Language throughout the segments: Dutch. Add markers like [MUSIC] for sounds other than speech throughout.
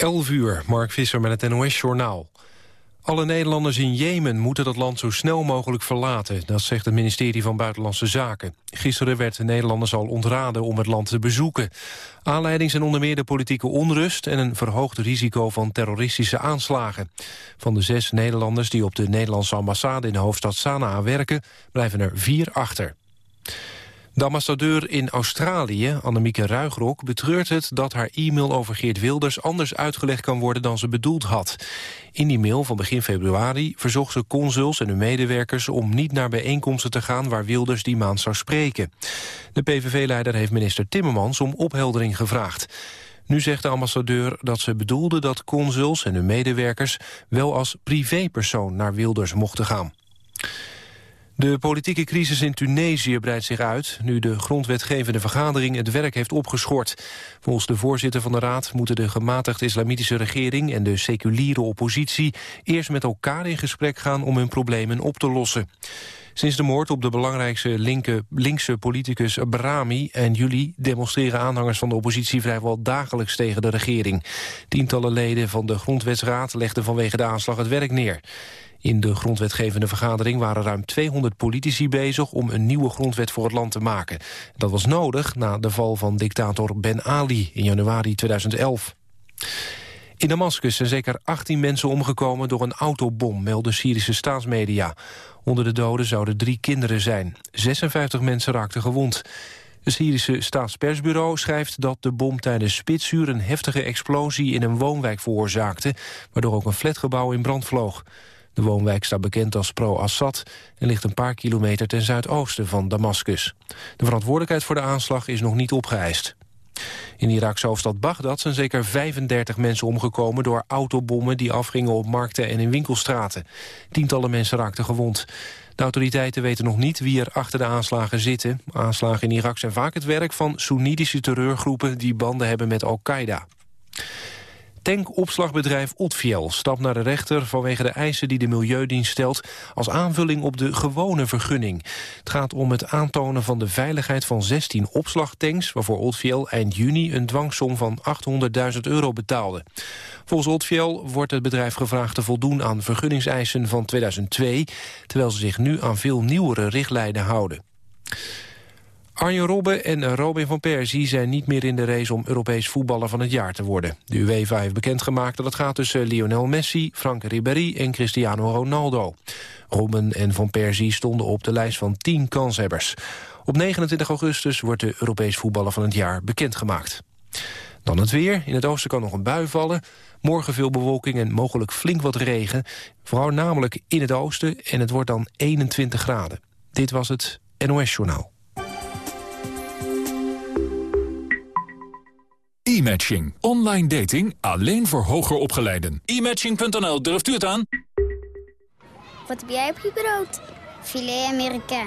11 uur, Mark Visser met het NOS-journaal. Alle Nederlanders in Jemen moeten dat land zo snel mogelijk verlaten. Dat zegt het ministerie van Buitenlandse Zaken. Gisteren werd de Nederlanders al ontraden om het land te bezoeken. Aanleiding zijn onder meer de politieke onrust... en een verhoogd risico van terroristische aanslagen. Van de zes Nederlanders die op de Nederlandse ambassade... in de hoofdstad Sanaa werken, blijven er vier achter. De ambassadeur in Australië, Annemieke Ruigrok, betreurt het dat haar e-mail over Geert Wilders anders uitgelegd kan worden dan ze bedoeld had. In die mail van begin februari verzocht ze consuls en hun medewerkers om niet naar bijeenkomsten te gaan waar Wilders die maand zou spreken. De PVV-leider heeft minister Timmermans om opheldering gevraagd. Nu zegt de ambassadeur dat ze bedoelde dat consuls en hun medewerkers wel als privépersoon naar Wilders mochten gaan. De politieke crisis in Tunesië breidt zich uit... nu de grondwetgevende vergadering het werk heeft opgeschort. Volgens de voorzitter van de Raad moeten de gematigde islamitische regering... en de seculiere oppositie eerst met elkaar in gesprek gaan... om hun problemen op te lossen. Sinds de moord op de belangrijkste linkse politicus Brahmi en juli demonstreren aanhangers van de oppositie vrijwel dagelijks tegen de regering. Tientallen leden van de Grondwetsraad legden vanwege de aanslag het werk neer. In de grondwetgevende vergadering waren ruim 200 politici bezig om een nieuwe grondwet voor het land te maken. Dat was nodig na de val van dictator Ben Ali in januari 2011. In Damascus zijn zeker 18 mensen omgekomen door een autobom, melden Syrische staatsmedia. Onder de doden zouden drie kinderen zijn. 56 mensen raakten gewond. Het Syrische staatspersbureau schrijft dat de bom tijdens spitsuur... een heftige explosie in een woonwijk veroorzaakte... waardoor ook een flatgebouw in brand vloog. De woonwijk staat bekend als pro-Assad... en ligt een paar kilometer ten zuidoosten van Damascus. De verantwoordelijkheid voor de aanslag is nog niet opgeëist. In de Iraakse hoofdstad Bagdad zijn zeker 35 mensen omgekomen... door autobommen die afgingen op markten en in winkelstraten. Tientallen mensen raakten gewond. De autoriteiten weten nog niet wie er achter de aanslagen zitten. Aanslagen in Irak zijn vaak het werk van Soenitische terreurgroepen... die banden hebben met Al-Qaeda. Tankopslagbedrijf Otfiel stapt naar de rechter vanwege de eisen die de Milieudienst stelt als aanvulling op de gewone vergunning. Het gaat om het aantonen van de veiligheid van 16 opslagtanks waarvoor Otfiel eind juni een dwangsom van 800.000 euro betaalde. Volgens Otfiel wordt het bedrijf gevraagd te voldoen aan vergunningseisen van 2002, terwijl ze zich nu aan veel nieuwere richtlijnen houden. Arjen Robben en Robin van Persie zijn niet meer in de race om Europees voetballer van het jaar te worden. De UEFA heeft bekendgemaakt dat het gaat tussen Lionel Messi, Frank Ribéry en Cristiano Ronaldo. Robben en van Persie stonden op de lijst van 10 kanshebbers. Op 29 augustus wordt de Europees voetballer van het jaar bekendgemaakt. Dan het weer. In het oosten kan nog een bui vallen. Morgen veel bewolking en mogelijk flink wat regen. Vooral namelijk in het oosten en het wordt dan 21 graden. Dit was het NOS Journaal. E-matching. Online dating alleen voor hoger opgeleiden. E-matching.nl, durft u het aan? Wat heb jij op je brood? Filet Amerika.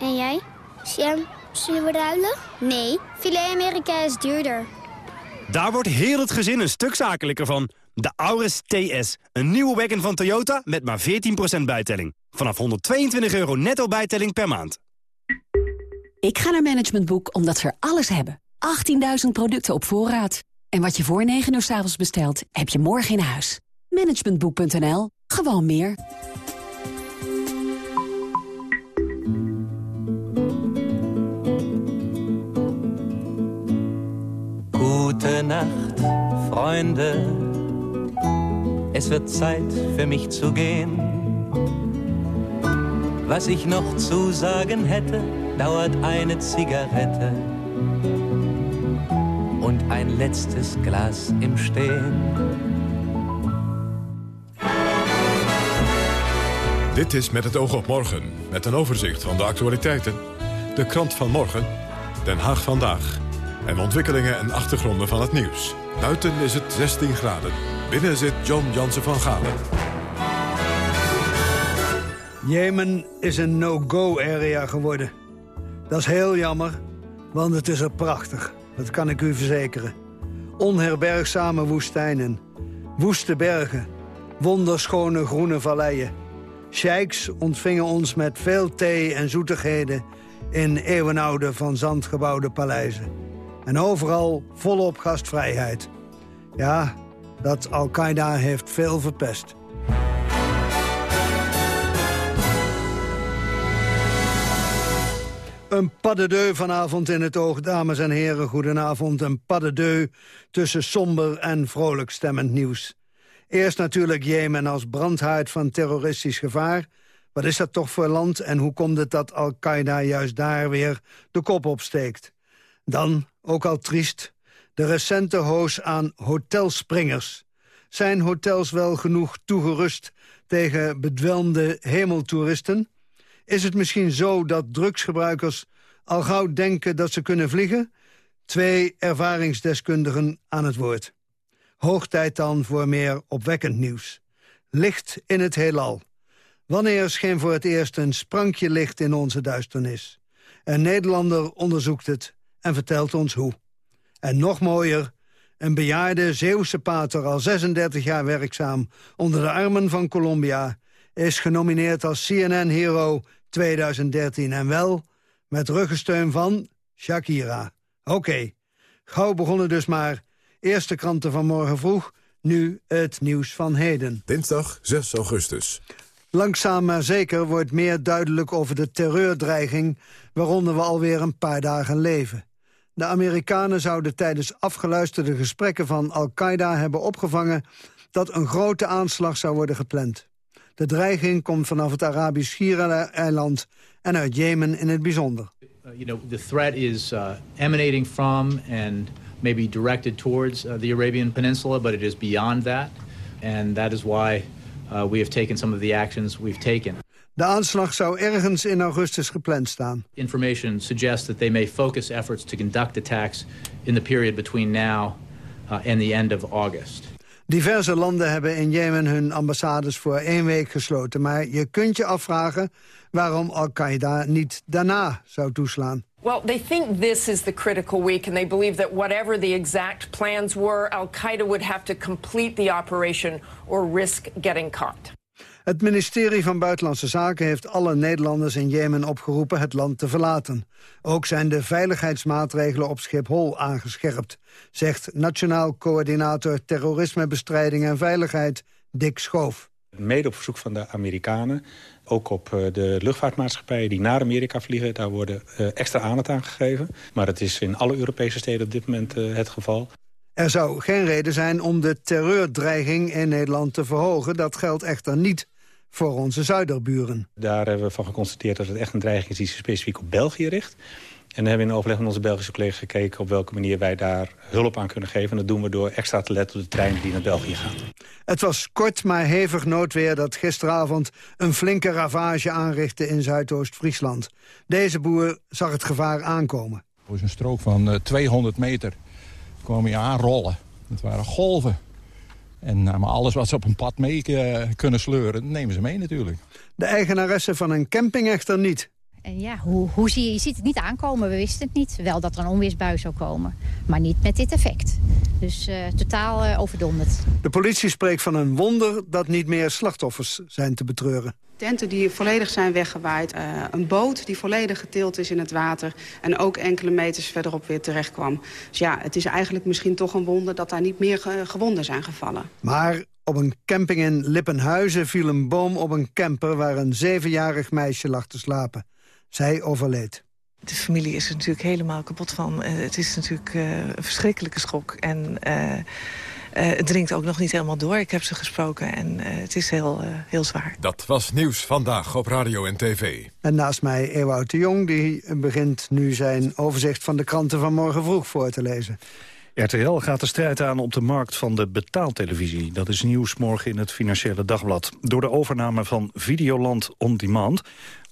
En jij? Sam, zullen we ruilen? Nee, filet Amerika is duurder. Daar wordt heel het gezin een stuk zakelijker van. De Auris TS, een nieuwe wagon van Toyota met maar 14% bijtelling. Vanaf 122 euro netto bijtelling per maand. Ik ga naar Management Boek omdat ze er alles hebben. 18.000 producten op voorraad. En wat je voor 9 uur s avonds bestelt, heb je morgen in huis. Managementboek.nl. Gewoon meer. Gute Nacht, Freunde. Es wird Zeit für mich zu gehen. Was ich noch zu sagen hätte, dauert eine Zigarette und ein letztes Glas im Stehen. Dit is Met het oog op morgen, met een overzicht van de actualiteiten. De krant van morgen, Den Haag vandaag. En ontwikkelingen en achtergronden van het nieuws. Buiten is het 16 graden. Binnen zit John Jansen van Galen. Jemen is een no-go-area geworden. Dat is heel jammer, want het is er prachtig. Dat kan ik u verzekeren. Onherbergzame woestijnen, woeste bergen, wonderschone groene valleien. Sheiks ontvingen ons met veel thee en zoetigheden... in eeuwenoude van zand gebouwde paleizen. En overal volop gastvrijheid. Ja, dat Al-Qaeda heeft veel verpest. Een pas vanavond in het oog, dames en heren, goedenavond. Een pas de deux tussen somber en vrolijk stemmend nieuws. Eerst natuurlijk Jemen als brandhaard van terroristisch gevaar. Wat is dat toch voor land en hoe komt het dat Al-Qaeda juist daar weer de kop opsteekt? Dan, ook al triest, de recente hoos aan hotelspringers. Zijn hotels wel genoeg toegerust tegen bedwelmde hemeltoeristen? Is het misschien zo dat drugsgebruikers al gauw denken dat ze kunnen vliegen? Twee ervaringsdeskundigen aan het woord. Hoog tijd dan voor meer opwekkend nieuws. Licht in het heelal. Wanneer scheen voor het eerst een sprankje licht in onze duisternis? Een Nederlander onderzoekt het en vertelt ons hoe. En nog mooier, een bejaarde Zeeuwse pater, al 36 jaar werkzaam... onder de armen van Colombia, is genomineerd als CNN Hero 2013. En wel met ruggensteun van Shakira. Oké, gauw begonnen dus maar. Eerste kranten van morgen vroeg, nu het nieuws van heden. Dinsdag 6 augustus. Langzaam maar zeker wordt meer duidelijk over de terreurdreiging... waaronder we alweer een paar dagen leven. De Amerikanen zouden tijdens afgeluisterde gesprekken van Al-Qaeda hebben opgevangen... dat een grote aanslag zou worden gepland. De dreiging komt vanaf het Arabisch Schiereiland en uit Jemen in het bijzonder. Uh, you know, the threat is uh, emanating from and maybe directed towards uh, the Arabian Peninsula, but it is beyond that. And that is why uh, we have taken some of the actions we've taken. De aanslag zou ergens in augustus gepland staan. Information suggests that they may focus efforts to conduct attacks in the period between now uh, and the end of August. Diverse landen hebben in Jemen hun ambassades voor één week gesloten. Maar je kunt je afvragen waarom Al-Qaeda niet daarna zou toeslaan. Well, they think this is the critical week, and they believe that whatever the exact plans were, Al Qaeda would have to complete the operation or risk getting caught. Het ministerie van Buitenlandse Zaken heeft alle Nederlanders in Jemen opgeroepen het land te verlaten. Ook zijn de veiligheidsmaatregelen op Schiphol aangescherpt, zegt Nationaal Coördinator Terrorismebestrijding en Veiligheid Dick Schoof. Mede op verzoek van de Amerikanen, ook op eh, de luchtvaartmaatschappijen die naar Amerika vliegen, daar worden eh, extra aandacht aan gegeven. Maar het is in alle Europese steden op dit moment eh, het geval. Er zou geen reden zijn om de terreurdreiging in Nederland te verhogen. Dat geldt echter niet voor onze zuiderburen. Daar hebben we van geconstateerd dat het echt een dreiging is die zich specifiek op België richt. En dan hebben we in overleg met onze Belgische collega's gekeken... op welke manier wij daar hulp aan kunnen geven. En dat doen we door extra te letten op de treinen die naar België gaan. Het was kort maar hevig noodweer dat gisteravond... een flinke ravage aanrichtte in Zuidoost-Friesland. Deze boer zag het gevaar aankomen. Voor een strook van 200 eh, meter kwam je aanrollen. Het waren golven. En nou, maar alles wat ze op een pad mee uh, kunnen sleuren, nemen ze mee natuurlijk. De eigenaresse van een camping echter niet. En ja, hoe, hoe zie je, je ziet het niet aankomen, we wisten het niet. Wel dat er een onweersbui zou komen, maar niet met dit effect. Dus uh, totaal uh, overdonderd. De politie spreekt van een wonder dat niet meer slachtoffers zijn te betreuren. Tenten die volledig zijn weggewaaid. Uh, een boot die volledig getild is in het water. En ook enkele meters verderop weer terecht kwam. Dus ja, het is eigenlijk misschien toch een wonder dat daar niet meer ge gewonden zijn gevallen. Maar op een camping in Lippenhuizen viel een boom op een camper... waar een zevenjarig meisje lag te slapen. Zij overleed. De familie is er natuurlijk helemaal kapot van. Uh, het is natuurlijk uh, een verschrikkelijke schok. En uh, het dringt ook nog niet helemaal door. Ik heb ze gesproken en het is heel, heel zwaar. Dat was Nieuws Vandaag op Radio en TV. En naast mij Ewout de Jong, die begint nu zijn overzicht van de kranten van morgen vroeg voor te lezen. RTL gaat de strijd aan op de markt van de betaaltelevisie. Dat is nieuws morgen in het Financiële Dagblad. Door de overname van Videoland On Demand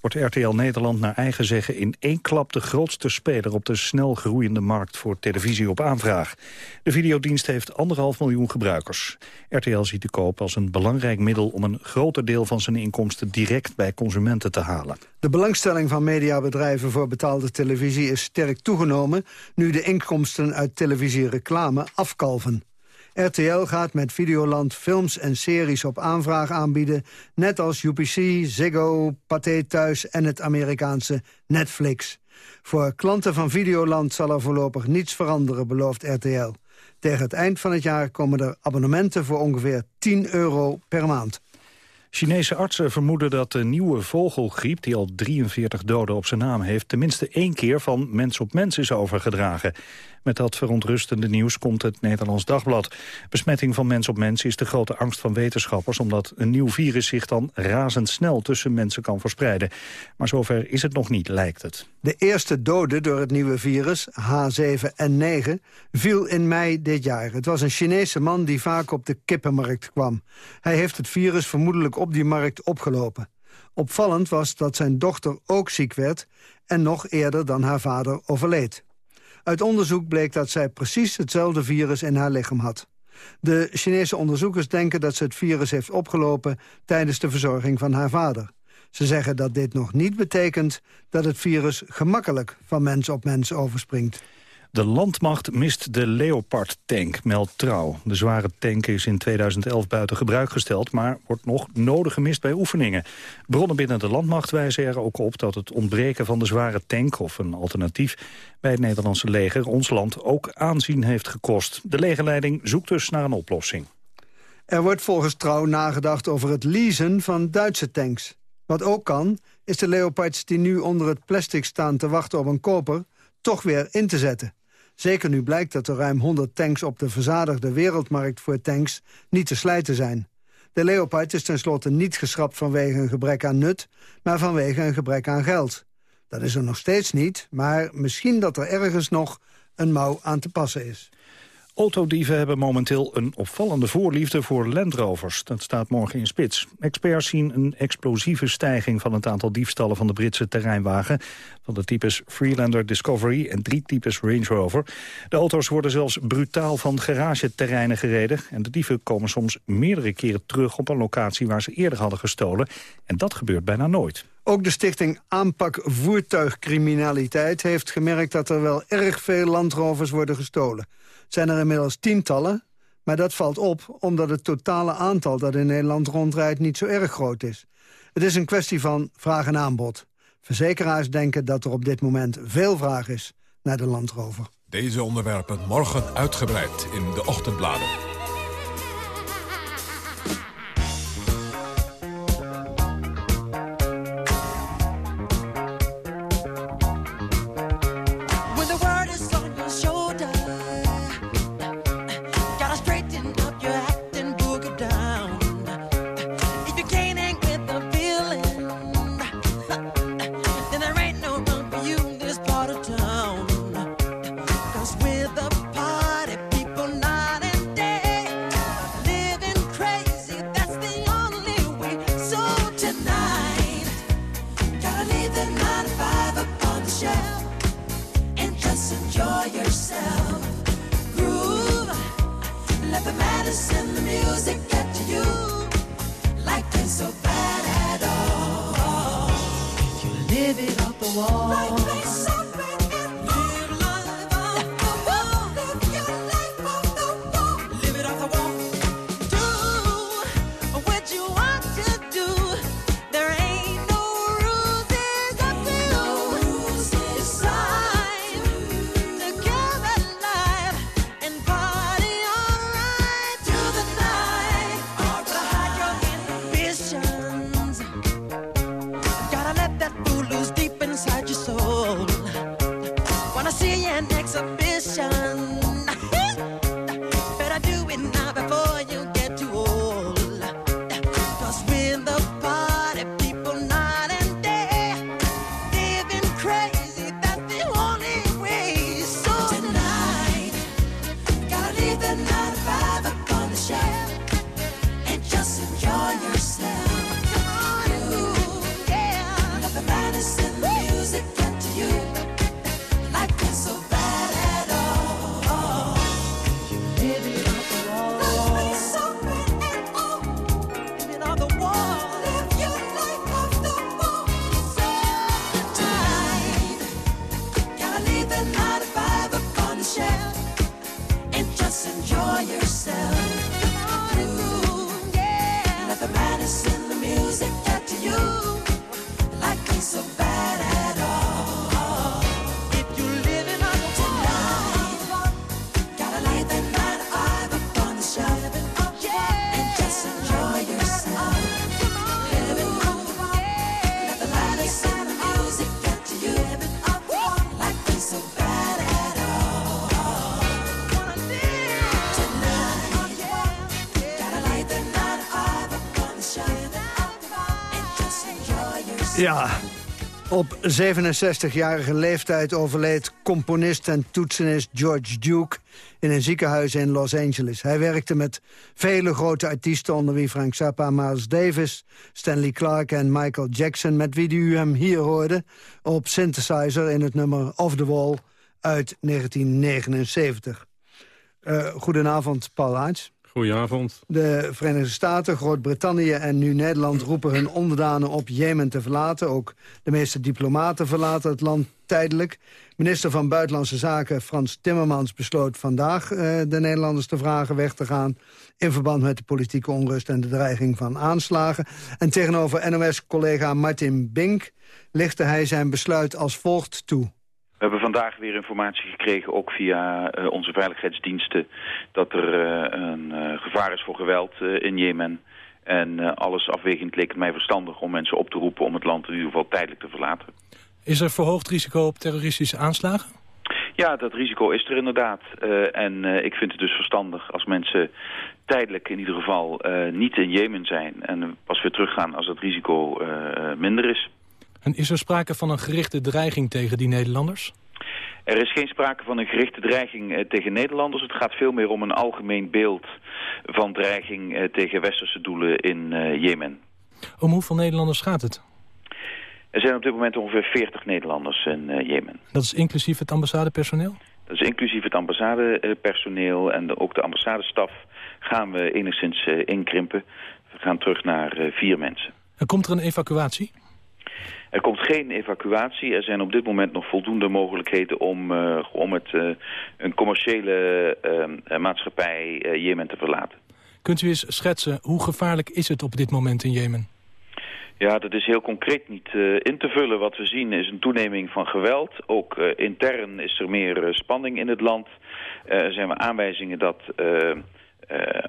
wordt RTL Nederland naar eigen zeggen in één klap de grootste speler op de snel groeiende markt voor televisie op aanvraag. De videodienst heeft anderhalf miljoen gebruikers. RTL ziet de koop als een belangrijk middel om een groter deel van zijn inkomsten direct bij consumenten te halen. De belangstelling van mediabedrijven voor betaalde televisie is sterk toegenomen nu de inkomsten uit televisiereclame afkalven. RTL gaat met Videoland films en series op aanvraag aanbieden... net als UPC, Ziggo, Pathé Thuis en het Amerikaanse Netflix. Voor klanten van Videoland zal er voorlopig niets veranderen, belooft RTL. Tegen het eind van het jaar komen er abonnementen voor ongeveer 10 euro per maand. Chinese artsen vermoeden dat de nieuwe vogelgriep... die al 43 doden op zijn naam heeft... tenminste één keer van mens op mens is overgedragen. Met dat verontrustende nieuws komt het Nederlands Dagblad. Besmetting van mens op mens is de grote angst van wetenschappers... omdat een nieuw virus zich dan razendsnel tussen mensen kan verspreiden. Maar zover is het nog niet, lijkt het. De eerste dode door het nieuwe virus, H7N9, viel in mei dit jaar. Het was een Chinese man die vaak op de kippenmarkt kwam. Hij heeft het virus vermoedelijk op die markt opgelopen. Opvallend was dat zijn dochter ook ziek werd... en nog eerder dan haar vader overleed. Uit onderzoek bleek dat zij precies hetzelfde virus in haar lichaam had. De Chinese onderzoekers denken dat ze het virus heeft opgelopen... tijdens de verzorging van haar vader. Ze zeggen dat dit nog niet betekent dat het virus gemakkelijk van mens op mens overspringt. De landmacht mist de Leopard-tank, meldt Trouw. De zware tank is in 2011 buiten gebruik gesteld... maar wordt nog nodig gemist bij oefeningen. Bronnen binnen de landmacht wijzen er ook op... dat het ontbreken van de zware tank of een alternatief... bij het Nederlandse leger ons land ook aanzien heeft gekost. De legerleiding zoekt dus naar een oplossing. Er wordt volgens Trouw nagedacht over het leasen van Duitse tanks. Wat ook kan, is de Leopards die nu onder het plastic staan te wachten op een koper... toch weer in te zetten. Zeker nu blijkt dat er ruim 100 tanks op de verzadigde wereldmarkt voor tanks niet te slijten zijn. De Leopard is tenslotte niet geschrapt vanwege een gebrek aan nut, maar vanwege een gebrek aan geld. Dat is er nog steeds niet, maar misschien dat er ergens nog een mouw aan te passen is. Autodieven hebben momenteel een opvallende voorliefde voor Land Rovers. Dat staat morgen in spits. Experts zien een explosieve stijging van het aantal diefstallen van de Britse terreinwagen. Van de types Freelander Discovery en drie types Range Rover. De auto's worden zelfs brutaal van garageterreinen gereden. En de dieven komen soms meerdere keren terug op een locatie waar ze eerder hadden gestolen. En dat gebeurt bijna nooit. Ook de stichting Aanpak Voertuigcriminaliteit heeft gemerkt dat er wel erg veel landrovers worden gestolen zijn er inmiddels tientallen. Maar dat valt op omdat het totale aantal dat in Nederland rondrijdt niet zo erg groot is. Het is een kwestie van vraag en aanbod. Verzekeraars denken dat er op dit moment veel vraag is naar de landrover. Deze onderwerpen morgen uitgebreid in de ochtendbladen. live it up the wall. Ja, op 67-jarige leeftijd overleed componist en toetsenist George Duke in een ziekenhuis in Los Angeles. Hij werkte met vele grote artiesten, onder wie Frank Zappa, Miles Davis, Stanley Clark en Michael Jackson, met wie u hem hier hoorde op synthesizer in het nummer Off the Wall uit 1979. Uh, goedenavond, Paul Aerts. Goedenavond. De Verenigde Staten, Groot-Brittannië en nu Nederland roepen hun onderdanen op Jemen te verlaten. Ook de meeste diplomaten verlaten het land tijdelijk. Minister van Buitenlandse Zaken Frans Timmermans besloot vandaag uh, de Nederlanders te vragen weg te gaan... in verband met de politieke onrust en de dreiging van aanslagen. En tegenover NOS-collega Martin Bink lichtte hij zijn besluit als volgt toe. We hebben vandaag weer informatie gekregen, ook via uh, onze veiligheidsdiensten... dat er uh, een uh, gevaar is voor geweld in Jemen. En alles afwegend leek het mij verstandig om mensen op te roepen... om het land in ieder geval tijdelijk te verlaten. Is er verhoogd risico op terroristische aanslagen? Ja, dat risico is er inderdaad. en ik vind het dus verstandig als mensen tijdelijk in ieder geval niet in Jemen zijn... en pas weer teruggaan als het risico minder is. En is er sprake van een gerichte dreiging tegen die Nederlanders? Er is geen sprake van een gerichte dreiging eh, tegen Nederlanders. Het gaat veel meer om een algemeen beeld van dreiging eh, tegen westerse doelen in uh, Jemen. Om hoeveel Nederlanders gaat het? Er zijn op dit moment ongeveer 40 Nederlanders in Jemen. Dat is inclusief het ambassadepersoneel? Dat is inclusief het ambassadepersoneel en ook de ambassadestaf gaan we enigszins inkrimpen. We gaan terug naar vier mensen. En komt er een evacuatie? Er komt geen evacuatie. Er zijn op dit moment nog voldoende mogelijkheden om, uh, om het, uh, een commerciële uh, maatschappij Jemen te verlaten. Kunt u eens schetsen, hoe gevaarlijk is het op dit moment in Jemen? Ja, dat is heel concreet niet in te vullen. Wat we zien is een toeneming van geweld. Ook intern is er meer spanning in het land. er zijn aanwijzingen dat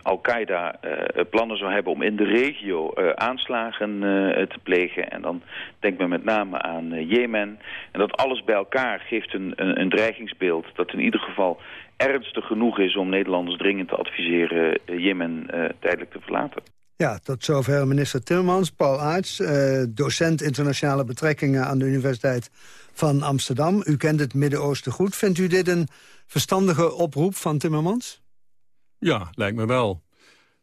Al-Qaeda uh, plannen zou hebben om in de regio uh, aanslagen te plegen. En dan denkt men met name aan Jemen. En dat alles bij elkaar geeft een, een, een, dreigingsbeeld dat in ieder geval ernstig genoeg is om Nederlanders dringend te adviseren Jemen tijdelijk te verlaten. Ja, tot zover minister Timmermans. Paul Aarts, docent internationale betrekkingen aan de Universiteit van Amsterdam. U kent het Midden-Oosten goed. Vindt u dit een verstandige oproep van Timmermans? Ja, lijkt me wel.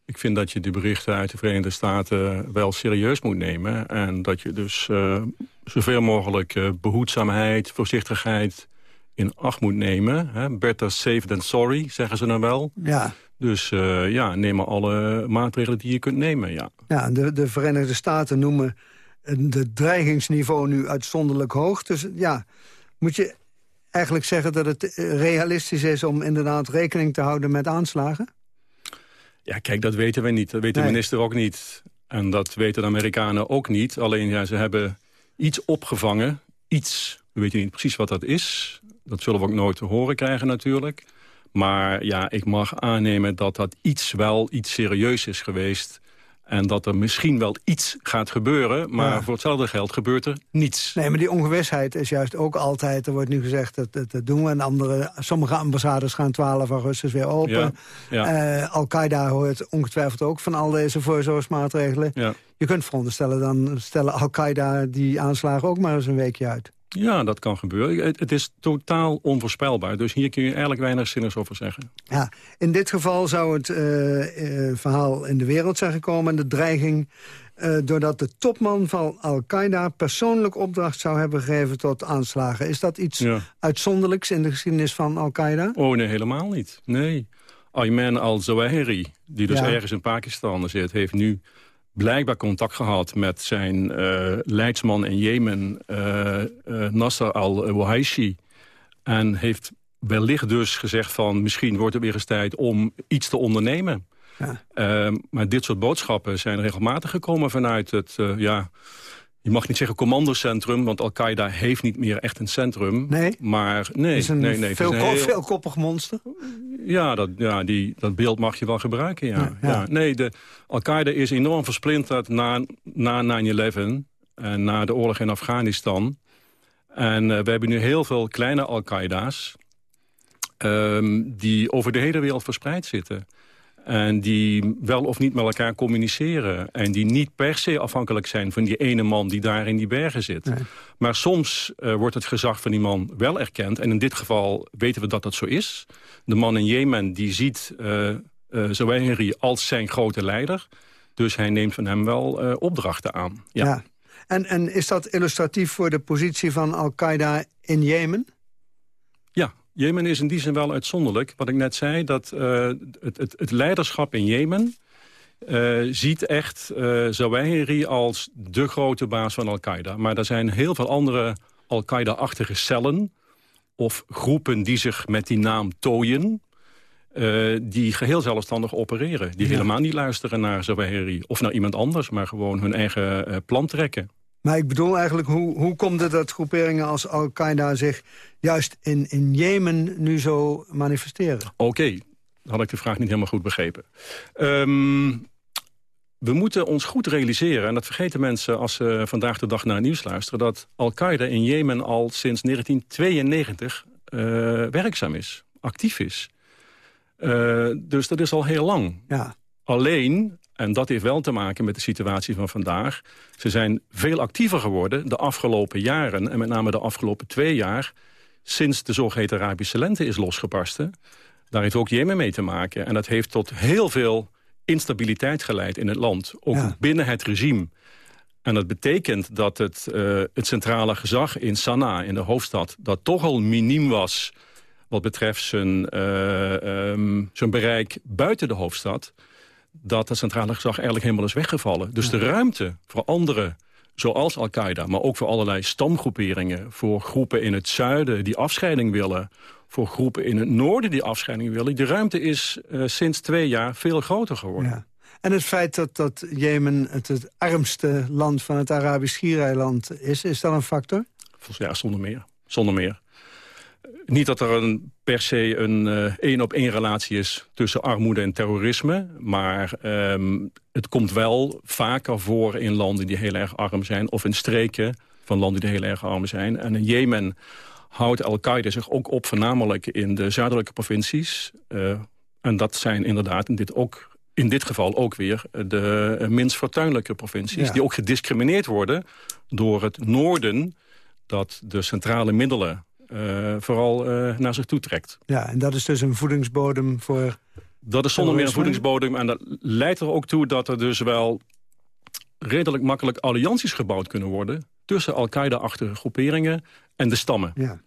Ik vind dat je de berichten uit de Verenigde Staten wel serieus moet nemen. En dat je dus uh, zoveel mogelijk uh, behoedzaamheid, voorzichtigheid in acht moet nemen. Hè? Better safe than sorry, zeggen ze dan wel. Ja. Dus uh, ja, neem alle maatregelen die je kunt nemen, ja. Ja, de, de Verenigde Staten noemen het dreigingsniveau nu uitzonderlijk hoog. Dus ja, moet je eigenlijk zeggen dat het realistisch is om inderdaad rekening te houden met aanslagen? Ja, kijk, dat weten we niet. Dat weet de minister ook niet. En dat weten de Amerikanen ook niet. Alleen ja, ze hebben iets opgevangen. Iets, we weten niet precies wat dat is. Dat zullen we ook nooit te horen krijgen natuurlijk. Maar ja, ik mag aannemen dat dat iets wel iets serieus is geweest. En dat er misschien wel iets gaat gebeuren, maar voor hetzelfde geld gebeurt er niets. Nee, maar die ongewisheid is juist ook altijd... er wordt nu gezegd, dat, dat, dat doen we. En andere, sommige ambassades gaan 12 augustus weer open. Ja, uh, Al-Qaeda hoort ongetwijfeld ook van al deze voorzorgsmaatregelen. Je kunt veronderstellen, dan stellen Al-Qaeda die aanslagen ook maar eens een weekje uit. Ja, dat kan gebeuren. Het, het, is totaal onvoorspelbaar. Dus hier kun je eigenlijk weinig zinnigs over zeggen. Ja, in dit geval zou het uh, uh, verhaal in de wereld zijn gekomen... en de dreiging uh, doordat de topman van Al-Qaeda... persoonlijk opdracht zou hebben gegeven tot aanslagen. Is dat iets uitzonderlijks in de geschiedenis van Al-Qaeda? Oh, nee, helemaal niet. Nee. Ayman al-Zawahiri, die dus ergens in Pakistan zit... heeft nu blijkbaar contact gehad met zijn uh, leidsman in Jemen, uh, uh, Nasser al-Wahaishi. En heeft wellicht dus gezegd van misschien wordt het weer eens tijd om iets te ondernemen. Ja. Ehm, maar dit soort boodschappen zijn regelmatig gekomen vanuit het... ja, je mag niet zeggen commandocentrum, want Al-Qaeda heeft niet meer echt een centrum. Nee? Maar nee, het is een nee, nee, veel, het is een heel... veelkoppig monster. Ja, dat, ja die, dat beeld mag je wel gebruiken, ja. ja, Nee, de Al-Qaeda is enorm versplinterd na, na 9-11 en na de oorlog in Afghanistan. En uh, we hebben nu heel veel kleine Al-Qaeda's... Um, die over de hele wereld verspreid zitten. En die wel of niet met elkaar communiceren. En die niet per se afhankelijk zijn van die ene man die daar in die bergen zit. Maar soms uh, wordt het gezag van die man wel erkend. En in dit geval weten we dat dat zo is. De man in Jemen die ziet uh, uh, Zawahiri als zijn grote leider. Dus hij neemt van hem wel opdrachten aan. Ja. ja. En, en is dat illustratief voor de positie van Al-Qaeda in Jemen? Jemen is in die zin wel uitzonderlijk. Wat ik net zei, dat uh, het, het, het, leiderschap in Jemen... Uh, ziet echt uh, Zawahiri als de grote baas van Al-Qaeda. Maar er zijn heel veel andere Al-Qaeda-achtige cellen... of groepen die zich met die naam tooien... Uh, die geheel zelfstandig opereren. Die ja. helemaal niet luisteren naar Zawahiri of naar iemand anders... maar gewoon hun eigen plan trekken. Maar ik bedoel eigenlijk, hoe, hoe komt het dat groeperingen als Al-Qaeda... zich juist in, in Jemen nu zo manifesteren? Oké, okay. had ik de vraag niet helemaal goed begrepen. Um, we moeten ons goed realiseren, en dat vergeten mensen als ze vandaag de dag naar het nieuws luisteren... dat Al-Qaeda in Jemen al sinds 1992 uh, werkzaam is, actief is. Uh, dus dat is al heel lang. Ja. Alleen, en dat heeft wel te maken met de situatie van vandaag... ze zijn veel actiever geworden de afgelopen jaren... en met name de afgelopen twee jaar... sinds de zogeheten Arabische lente is losgebarsten. Daar heeft ook Jemen mee te maken. En dat heeft tot heel veel instabiliteit geleid in het land. Ook ja. binnen het regime. En dat betekent dat het, uh, het centrale gezag in Sanaa, in de hoofdstad... dat toch al miniem was wat betreft zijn, uh, um, zijn bereik buiten de hoofdstad... dat het centrale gezag eigenlijk helemaal is weggevallen. Dus de ruimte voor anderen, zoals Al-Qaeda... maar ook voor allerlei stamgroeperingen... voor groepen in het zuiden die afscheiding willen... voor groepen in het noorden die afscheiding willen... die ruimte is uh, sinds twee jaar veel groter geworden. Ja. En het feit dat, dat Jemen het, het armste land van het Arabisch Schiereiland is... is dat een factor? Ja, zonder meer. Zonder meer. Niet dat er een, per se een één-op-één uh, relatie is tussen armoede en terrorisme. Maar um, het komt wel vaker voor in landen die heel erg arm zijn... of in streken van landen die heel erg arm zijn. En in Jemen houdt Al-Qaeda zich ook op voornamelijk in de zuidelijke provincies. Uh, en dat zijn inderdaad in dit, ook, in dit geval ook weer de minst fortuinlijke provincies... Ja. die ook gediscrimineerd worden door het noorden... dat de centrale middelen uh, vooral uh, naar zich toe trekt. Ja, en dat is dus een voedingsbodem voor... Dat is zonder meer een voedingsbodem. En dat leidt er ook toe dat er dus wel redelijk makkelijk allianties gebouwd kunnen worden... tussen Al-Qaeda-achtige groeperingen en de stammen. Ja.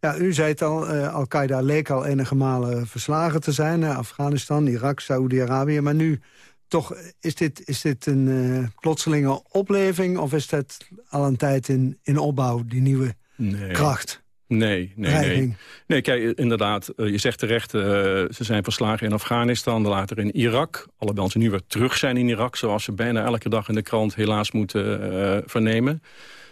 Ja, u zei het al, uh, Al-Qaeda leek al enige malen verslagen te zijn. Afghanistan, Irak, Saoedi-Arabië. Maar nu toch, is dit, is dit een uh, plotselinge opleving... of is dat al een tijd in, in opbouw, die nieuwe nee. kracht? Nee, nee, nee. Nee, kijk, inderdaad, je zegt terecht, uh, ze zijn verslagen in Afghanistan, later in Irak. Alhoewel ze nu weer terug zijn in Irak, zoals ze bijna elke dag in de krant helaas moeten uh, vernemen.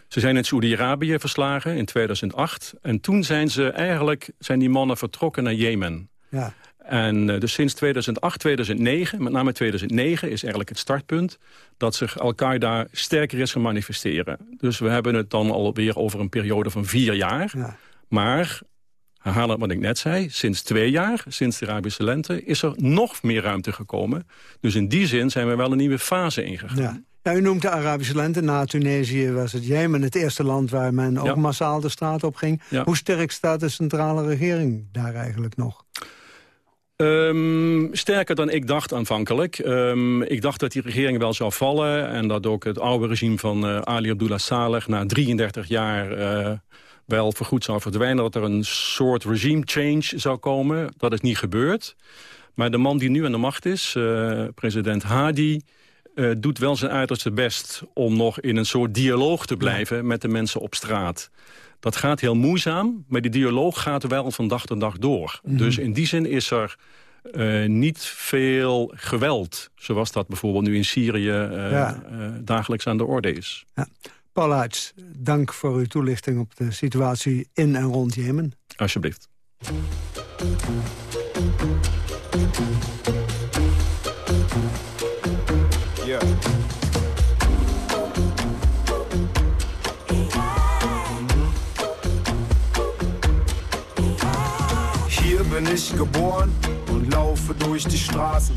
Ze zijn in Saoedi-Arabië verslagen in 2008. En toen zijn ze eigenlijk, zijn die mannen vertrokken naar Jemen. Ja. En uh, dus sinds 2008, 2009, met name 2009, is eigenlijk het startpunt... dat zich Al-Qaeda sterker is gaan manifesteren. Dus we hebben het dan alweer over een periode van vier jaar. Ja. Maar, herhalen wat ik net zei, sinds twee jaar, sinds de Arabische lente... is er nog meer ruimte gekomen. Dus in die zin zijn we wel een nieuwe fase ingegaan. Ja. Ja, u noemt de Arabische lente. Na Tunesië was het Jemen het eerste land waar men ook ja. massaal de straat op ging. Ja. Hoe sterk staat de centrale regering daar eigenlijk nog? Um, sterker dan ik dacht aanvankelijk. Um, ik dacht dat die regering wel zou vallen... en dat ook het oude regime van uh, Ali Abdullah Saleh... na 33 jaar uh, wel voorgoed zou verdwijnen... dat er een soort regime change zou komen. Dat is niet gebeurd. Maar de man die nu aan de macht is, uh, president Hadi... doet wel zijn uiterste best om nog in een soort dialoog te blijven... Ja. met de mensen op straat. Dat gaat heel moeizaam, maar die dialoog gaat wel van dag tot dag door. Mm -hmm. Dus in die zin is er uh, niet veel geweld... zoals dat bijvoorbeeld nu in Syrië ja. dagelijks aan de orde is. Ja. Paul Uits, dank voor uw toelichting op de situatie in en rond Jemen. Alsjeblieft. Yeah. bin ich geboren und laufe laufe durch die Straßen.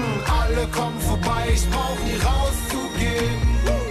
Alle kommen vorbei, ich brauch nie rauszugehen.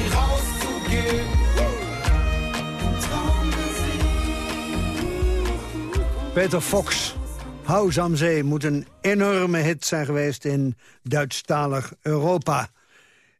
Peter Fox, am Zee, moet een enorme hit zijn geweest in Duitsstalig Europa.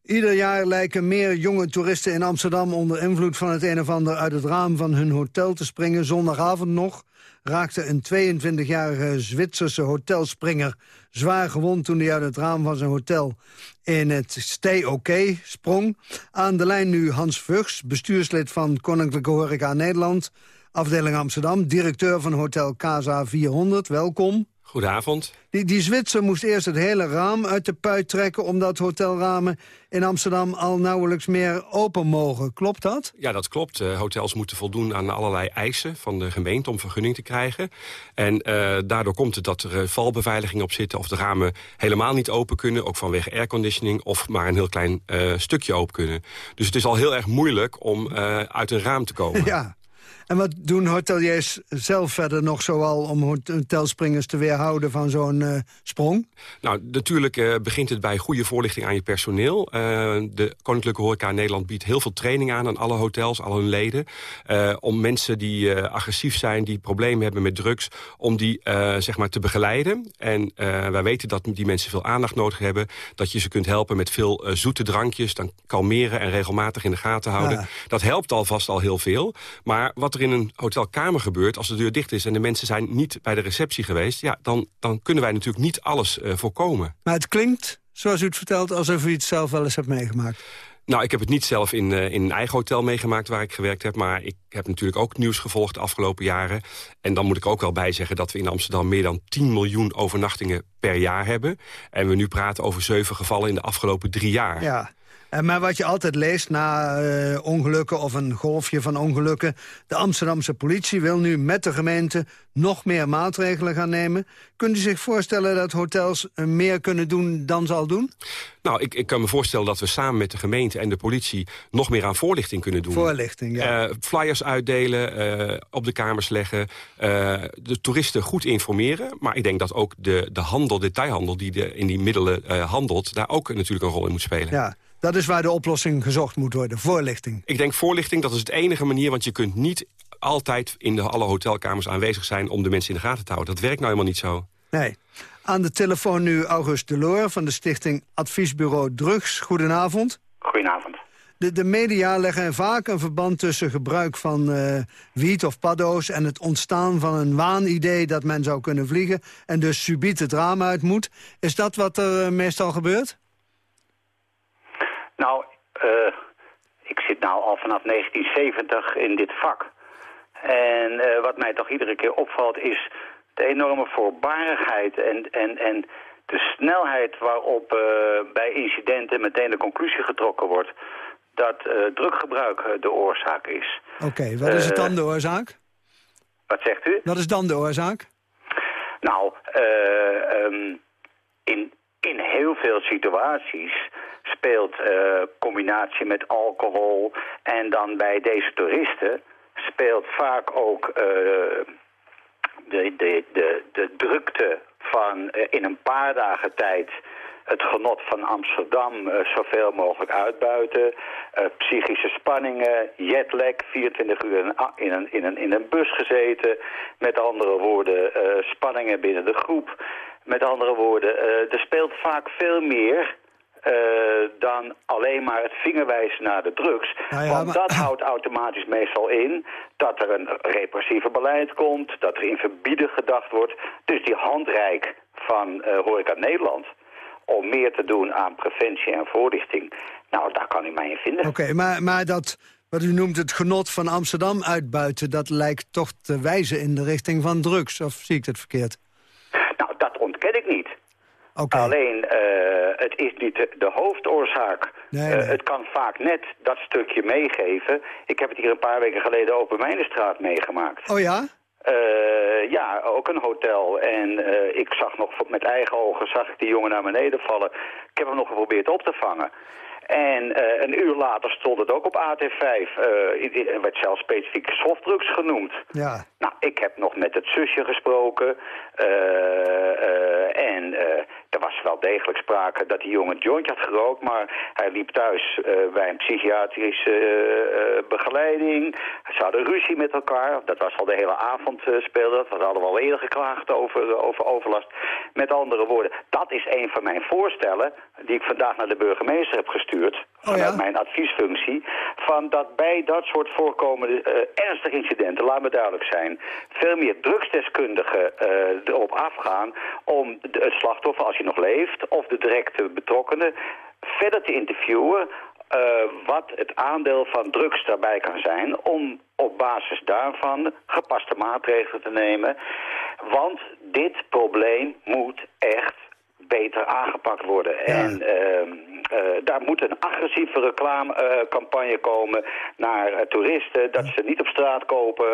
Ieder jaar lijken meer jonge toeristen in Amsterdam onder invloed van het een of ander uit het raam van hun hotel te springen. Zondagavond nog raakte een 22-jarige Zwitserse hotelspringer zwaar gewond toen hij uit het raam van zijn hotel in het Stay OK sprong. Aan de lijn nu Hans Vugs, bestuurslid van Koninklijke Horeca Nederland, afdeling Amsterdam, directeur van Hotel Casa 400. Welkom. Goedenavond. Die, die Zwitser moest eerst het hele raam uit de puit trekken... omdat hotelramen in Amsterdam al nauwelijks meer open mogen. Klopt dat? Ja, dat klopt. Uh, hotels moeten voldoen aan allerlei eisen van de gemeente om vergunning te krijgen. En uh, daardoor komt het dat er uh, valbeveiliging op zitten... of de ramen helemaal niet open kunnen, ook vanwege airconditioning... of maar een heel klein stukje open kunnen. Dus het is al heel erg moeilijk om uit een raam te komen. [LAUGHS] Ja. En wat doen hoteliers zelf verder nog zoal om hotelspringers te weerhouden van zo'n uh, sprong? Nou, natuurlijk uh, begint het bij goede voorlichting aan je personeel. Uh, de Koninklijke Horeca Nederland biedt heel veel training aan aan alle hotels, al hun leden. om mensen die agressief zijn, die problemen hebben met drugs, om die zeg maar te begeleiden. En wij weten dat die mensen veel aandacht nodig hebben. Dat je ze kunt helpen met veel zoete drankjes, dan kalmeren en regelmatig in de gaten houden. Ja. Dat helpt alvast al heel veel. Maar wat er in een hotelkamer gebeurt, als de deur dicht is... en de mensen zijn niet bij de receptie geweest... Ja, dan, dan kunnen wij natuurlijk niet alles uh, voorkomen. Maar het klinkt, zoals u het vertelt, alsof u het zelf wel eens hebt meegemaakt. Nou, ik heb het niet zelf in, uh, in een eigen hotel meegemaakt waar ik gewerkt heb... maar ik heb natuurlijk ook nieuws gevolgd de afgelopen jaren. En dan moet ik ook wel bij zeggen dat we in Amsterdam... meer dan 10 miljoen overnachtingen per jaar hebben. En we nu praten over zeven gevallen in de afgelopen drie jaar. Ja. Maar wat je altijd leest na uh, ongelukken of een golfje van ongelukken... de Amsterdamse politie wil nu met de gemeente nog meer maatregelen gaan nemen. Kunt u zich voorstellen dat hotels meer kunnen doen dan ze al doen? Nou, ik, ik kan me voorstellen dat we samen met de gemeente en de politie... nog meer aan voorlichting kunnen doen. Voorlichting, ja. Uh, flyers uitdelen, uh, op de kamers leggen, de toeristen goed informeren. Maar ik denk dat ook de, de handel, detailhandel die de, in die middelen handelt... daar ook natuurlijk een rol in moet spelen. Ja. Dat is waar de oplossing gezocht moet worden, voorlichting. Ik denk voorlichting, dat is het enige manier... want je kunt niet altijd in de, alle hotelkamers aanwezig zijn... om de mensen in de gaten te houden. Dat werkt nou helemaal niet zo. Nee. Aan de telefoon nu August Deloor van de stichting Adviesbureau Drugs. Goedenavond. Goedenavond. De, de media leggen vaak een verband tussen gebruik van eh, wiet of paddo's... en het ontstaan van een waanidee dat men zou kunnen vliegen... en dus subiet het raam uit moet. Is dat wat er eh, meestal gebeurt? Nou, eh, ik zit nou al vanaf 1970 in dit vak. En eh, wat mij toch iedere keer opvalt is de enorme voorbarigheid en, en, en de snelheid waarop eh, bij incidenten meteen de conclusie getrokken wordt dat druggebruik de oorzaak is. Oké, wat is het dan de oorzaak? Wat zegt u? Wat is dan de oorzaak? Nou, um, in, in heel veel situaties speelt uh, combinatie met alcohol en dan bij deze toeristen speelt vaak ook uh, de, de, de, de drukte van uh, in een paar dagen tijd het genot van Amsterdam zoveel mogelijk uitbuiten. Uh, psychische spanningen, jetlag, 24 uur in een, in een, in een bus gezeten. Met andere woorden, spanningen binnen de groep. Met andere woorden, er speelt vaak veel meer uh, dan alleen maar het vingerwijzen naar de drugs. Nou ja, Want maar... dat houdt automatisch meestal in dat er een repressieve beleid komt, dat er in verbieden gedacht wordt. Dus die handreik van uh, Horeca Nederland om meer te doen aan preventie en voorlichting, nou, daar kan u mij in vinden. Oké, okay, maar, maar dat, wat u noemt het genot van Amsterdam uitbuiten... dat lijkt toch te wijzen in de richting van drugs, of zie ik het verkeerd? Nou, dat ontken ik niet. Okay. Alleen, uh, het is niet de, de hoofdoorzaak. Nee, nee. Het kan vaak net dat stukje meegeven. Ik heb het hier een paar weken geleden op Mijnenstraat meegemaakt. Oh ja? Uh, ja, ook een hotel. En ik zag nog met eigen ogen zag ik die jongen naar beneden vallen. Ik heb hem nog geprobeerd op te vangen. En uh, een uur later stond het ook op AT5. Uh, er werd zelfs specifiek softdrugs genoemd. Ja. Nou, ik heb nog met het zusje gesproken. En er was wel degelijk sprake dat die jongen een had gerookt. Maar hij liep thuis bij een psychiatrische begeleiding. Ze hadden ruzie met elkaar. Dat was al de hele avond speelde dat. We al eerder geklaagd over, over overlast. Met andere woorden, dat is een van mijn voorstellen... die ik vandaag naar de burgemeester heb gestuurd vanuit oh ja? mijn adviesfunctie, van dat bij dat soort voorkomende uh, ernstige incidenten, laat me duidelijk zijn, veel meer drugsdeskundigen uh, erop afgaan om de, het slachtoffer, als hij nog leeft, of de directe betrokkenen, verder te interviewen uh, wat het aandeel van drugs daarbij kan zijn... om op basis daarvan gepaste maatregelen te nemen. Want dit probleem moet echt beter aangepakt worden. Ja. En uh, uh, daar moet een agressieve reclamecampagne uh, komen naar uh, toeristen. Dat ze niet op straat kopen.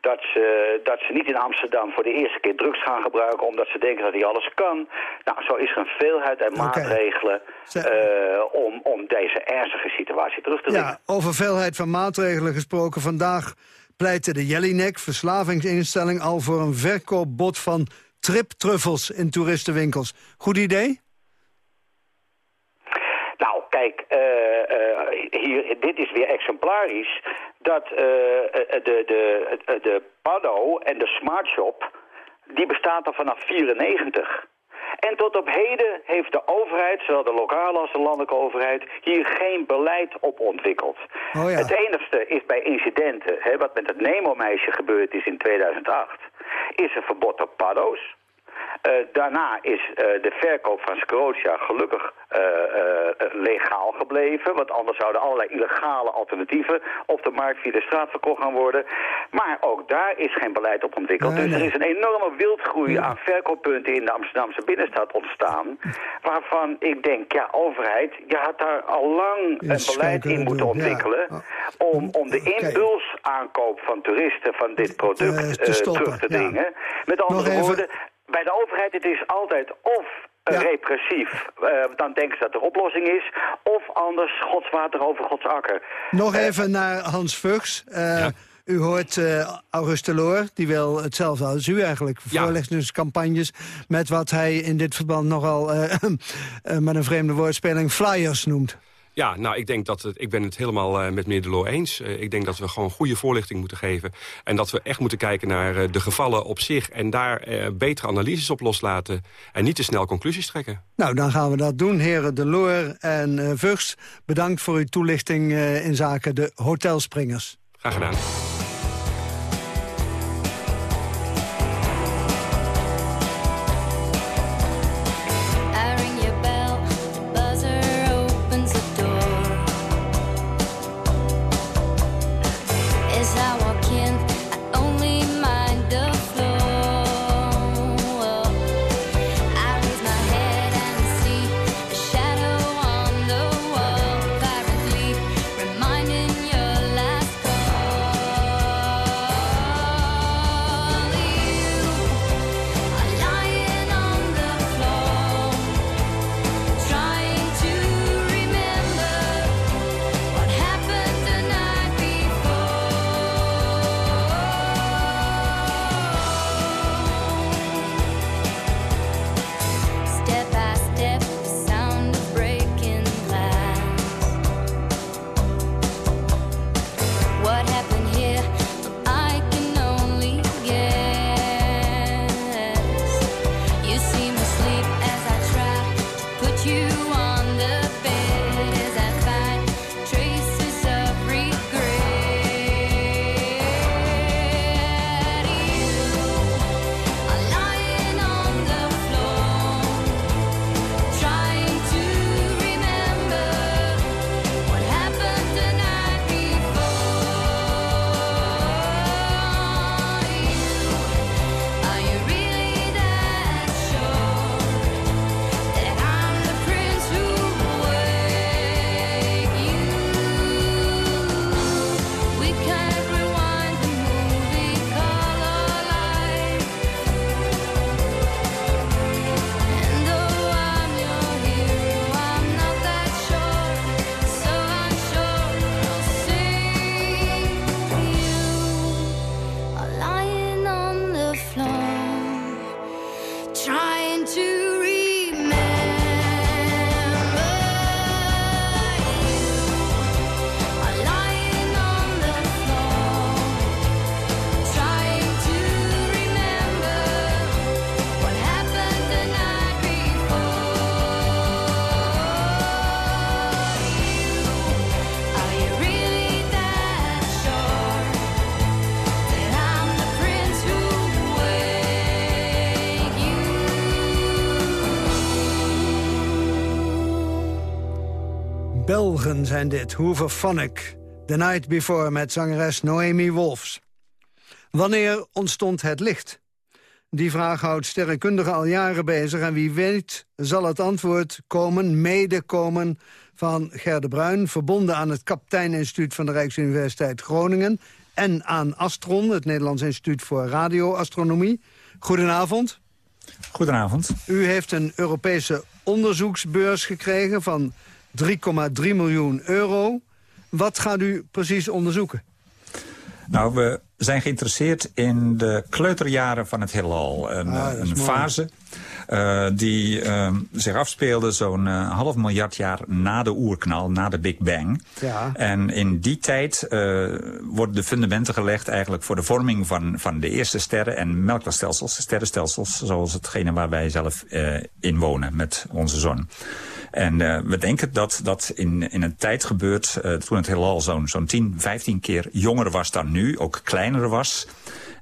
Dat ze, dat ze niet in Amsterdam voor de eerste keer drugs gaan gebruiken... omdat ze denken dat hij alles kan. Nou, zo is er een veelheid aan okay. maatregelen... om, om deze ernstige situatie terug te dringen. Ja, over veelheid van maatregelen gesproken. Vandaag pleitte de Jellinek, verslavingsinstelling... al voor een verkoopbod van triptruffels in toeristenwinkels. Goed idee? Nou, kijk, uh, uh, hier, dit is weer exemplarisch... dat uh, de, de, de Paddo en de Smartshop... die bestaat al vanaf 94... En tot op heden heeft de overheid, zowel de lokale als de landelijke overheid, hier geen beleid op ontwikkeld. Oh ja. Het enigste is bij incidenten, hè, wat met het Nemo-meisje gebeurd is in 2008, is een verbod op paddo's. Uh, daarna is uh, de verkoop van scrotia gelukkig uh, legaal gebleven. Want anders zouden allerlei illegale alternatieven op de markt via de straat verkocht gaan worden. Maar ook daar is geen beleid op ontwikkeld. Nee, dus er is een enorme wildgroei ja. aan verkooppunten in de Amsterdamse binnenstad ontstaan. Waarvan ik denk, ja overheid, je had daar al lang een beleid in moeten doen. ontwikkelen. Ja. Om, om de okay. impulsaankoop van toeristen van dit product te terug te dringen. Met andere woorden bij de overheid het is altijd of ja. repressief, uh, dan denken ze dat de oplossing is, of anders godswater over godsakker. Nog uh, even naar Hans Vugs. Uh, ja. U hoort uh, Auguste Loor, die wil hetzelfde als u eigenlijk. Ja. Voorlichtingscampagnes met wat hij in dit verband nogal uh, [LAUGHS] met een vreemde woordspeling flyers noemt. Ja, nou, ik denk dat het, ik ben het helemaal uh, met meneer eens. Uh, ik denk dat we gewoon goede voorlichting moeten geven. En dat we echt moeten kijken naar uh, de gevallen op zich. En daar betere analyses op loslaten. En niet te snel conclusies trekken. Nou, dan gaan we dat doen, heren Deloor en Vugs. Bedankt voor uw toelichting in zaken de hotelspringers. Graag gedaan. Belgen zijn dit, Hooverphonic. The Night Before met zangeres Noemi Wolfs. Wanneer ontstond het licht? Die vraag houdt sterrenkundigen al jaren bezig... en wie weet zal het antwoord komen, mede komen... van Gerde Bruin, verbonden aan het Kapteininstituut... van de Rijksuniversiteit Groningen... en aan Astron, het Nederlands Instituut voor Radioastronomie. Goedenavond. Goedenavond. U heeft een Europese onderzoeksbeurs gekregen... van 3,3 miljoen euro. Wat gaat u precies onderzoeken? Nou, we zijn geïnteresseerd in de kleuterjaren van het heelal. Een, ah, een fase uh, die uh, zich afspeelde zo'n uh, half miljard jaar na de oerknal, na de Big Bang. Ja. En in die tijd worden de fundamenten gelegd eigenlijk voor de vorming van, van de eerste sterren en melkwegstelsels, sterrenstelsels, zoals hetgene waar wij zelf in wonen met onze zon. En uh, we denken dat dat in, in een tijd gebeurt uh, toen het heelal zo'n zo'n 10, 15 keer jonger was dan nu, ook kleiner was.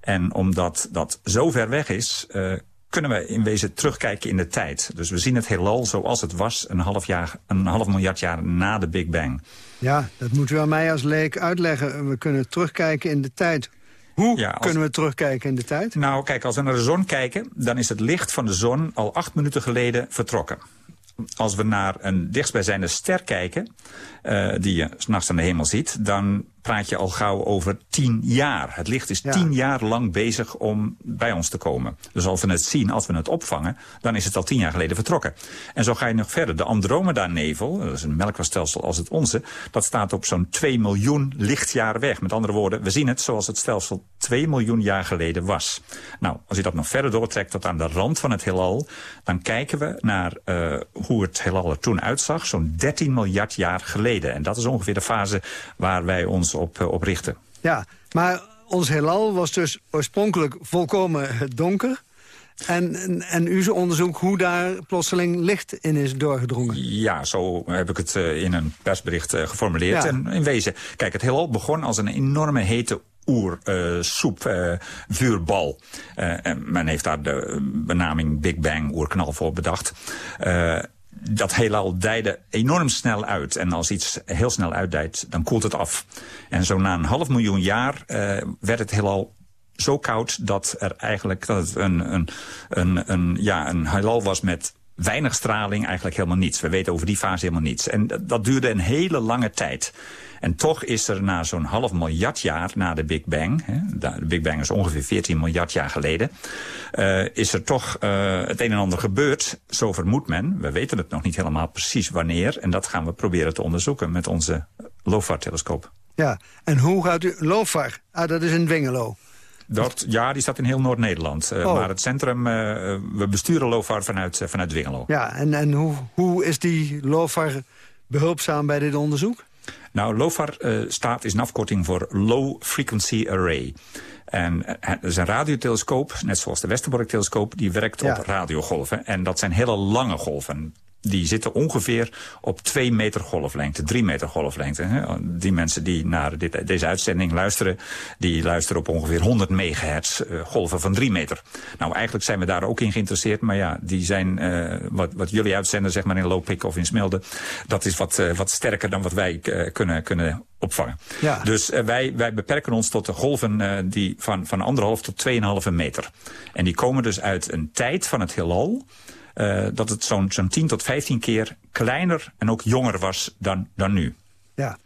En omdat dat zo ver weg is, uh, kunnen we in wezen terugkijken in de tijd. Dus we zien het heelal zoals het was een half, jaar, een half miljard jaar na de Big Bang. Ja, dat moet u aan mij als leek uitleggen. We kunnen terugkijken in de tijd. Hoe ja, kunnen we terugkijken in de tijd? Nou, kijk, als we naar de zon kijken... dan is het licht van de zon al acht minuten geleden vertrokken als we naar een dichtstbijzijnde ster kijken... Uh, die je s'nachts aan de hemel ziet... dan praat je al gauw over tien jaar. Het licht is tien jaar lang bezig om bij ons te komen. Dus als we het zien, als we het opvangen, dan is het al tien jaar geleden vertrokken. En zo ga je nog verder. De Andromeda-nevel, dat is een melkwegstelsel als het onze, dat staat op zo'n 2 miljoen lichtjaren weg. Met andere woorden, we zien het zoals het stelsel 2 miljoen jaar geleden was. Nou, als je dat nog verder doortrekt tot aan de rand van het heelal, dan kijken we naar uh, hoe het heelal er toen uitzag, zo'n 13 miljard jaar geleden. En dat is ongeveer de fase waar wij ons op, uh, op richten. Ja, maar ons heelal was dus oorspronkelijk volkomen donker. En, en, en uw onderzoek hoe daar plotseling licht in is doorgedrongen. Ja, zo heb ik het uh, in een persbericht geformuleerd. Ja. En in wezen, kijk, het heelal begon als een enorme hete oersoep, uh, vuurbal. men heeft daar de benaming Big Bang, oerknal voor bedacht dat heelal dijde enorm snel uit. En als iets heel snel uitdijt, dan koelt het af. En zo na een half miljoen jaar uh, werd het heelal zo koud dat er eigenlijk dat het een, een, een, een, ja, een heelal was met weinig straling, eigenlijk helemaal niets. We weten over die fase helemaal niets. En dat duurde een hele lange tijd. En toch is er na zo'n half miljard jaar na de Big Bang... Hè, de Big Bang is ongeveer 14 miljard jaar geleden... Uh, is er toch uh, het een en ander gebeurd, zo vermoedt men. We weten het nog niet helemaal precies wanneer. En dat gaan we proberen te onderzoeken met onze LOFAR-telescoop. Ja, en hoe gaat u... LOFAR, ah, dat is in Dwingelo. Dat, ja, die staat in heel Noord-Nederland. Uh, oh. Maar het centrum, uh, we besturen LOFAR vanuit, uh, vanuit Dwingelo. Ja, en, en hoe, hoe is die LOFAR behulpzaam bij dit onderzoek? Nou, LOFAR staat, is een afkorting voor Low Frequency Array. En het is een radiotelescoop, net zoals de Westerbork-telescoop... die werkt ja. op radiogolven. En dat zijn hele lange golven die zitten ongeveer op twee meter golflengte, drie meter golflengte. Hè? Die mensen die naar dit, deze uitzending luisteren, die luisteren op ongeveer 100 megahertz uh, golven van drie meter. Nou, eigenlijk zijn we daar ook in geïnteresseerd, maar ja, die zijn, uh, wat, wat jullie uitzenden, zeg maar in Lopik of in Smilde, dat is wat, uh, wat sterker dan wat wij kunnen, kunnen opvangen. Ja. Dus wij, wij beperken ons tot de golven die van, van anderhalf tot 2,5 meter. En die komen dus uit een tijd van het heelal uh, dat het zo'n zo'n 10 tot 15 keer kleiner en ook jonger was dan, dan nu. Ja.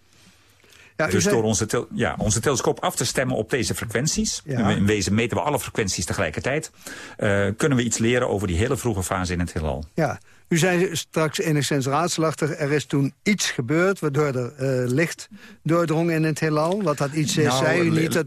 Ja, dus zei... door onze, ja, onze telescoop af te stemmen op deze frequenties... Ja. in wezen meten we alle frequenties tegelijkertijd... Uh, kunnen we iets leren over die hele vroege fase in het heelal. Ja, u zei straks enigszins raadselachtig... er is toen iets gebeurd waardoor er uh, licht doordrong in het heelal. Wat dat iets is, nou, zei u niet... Dat...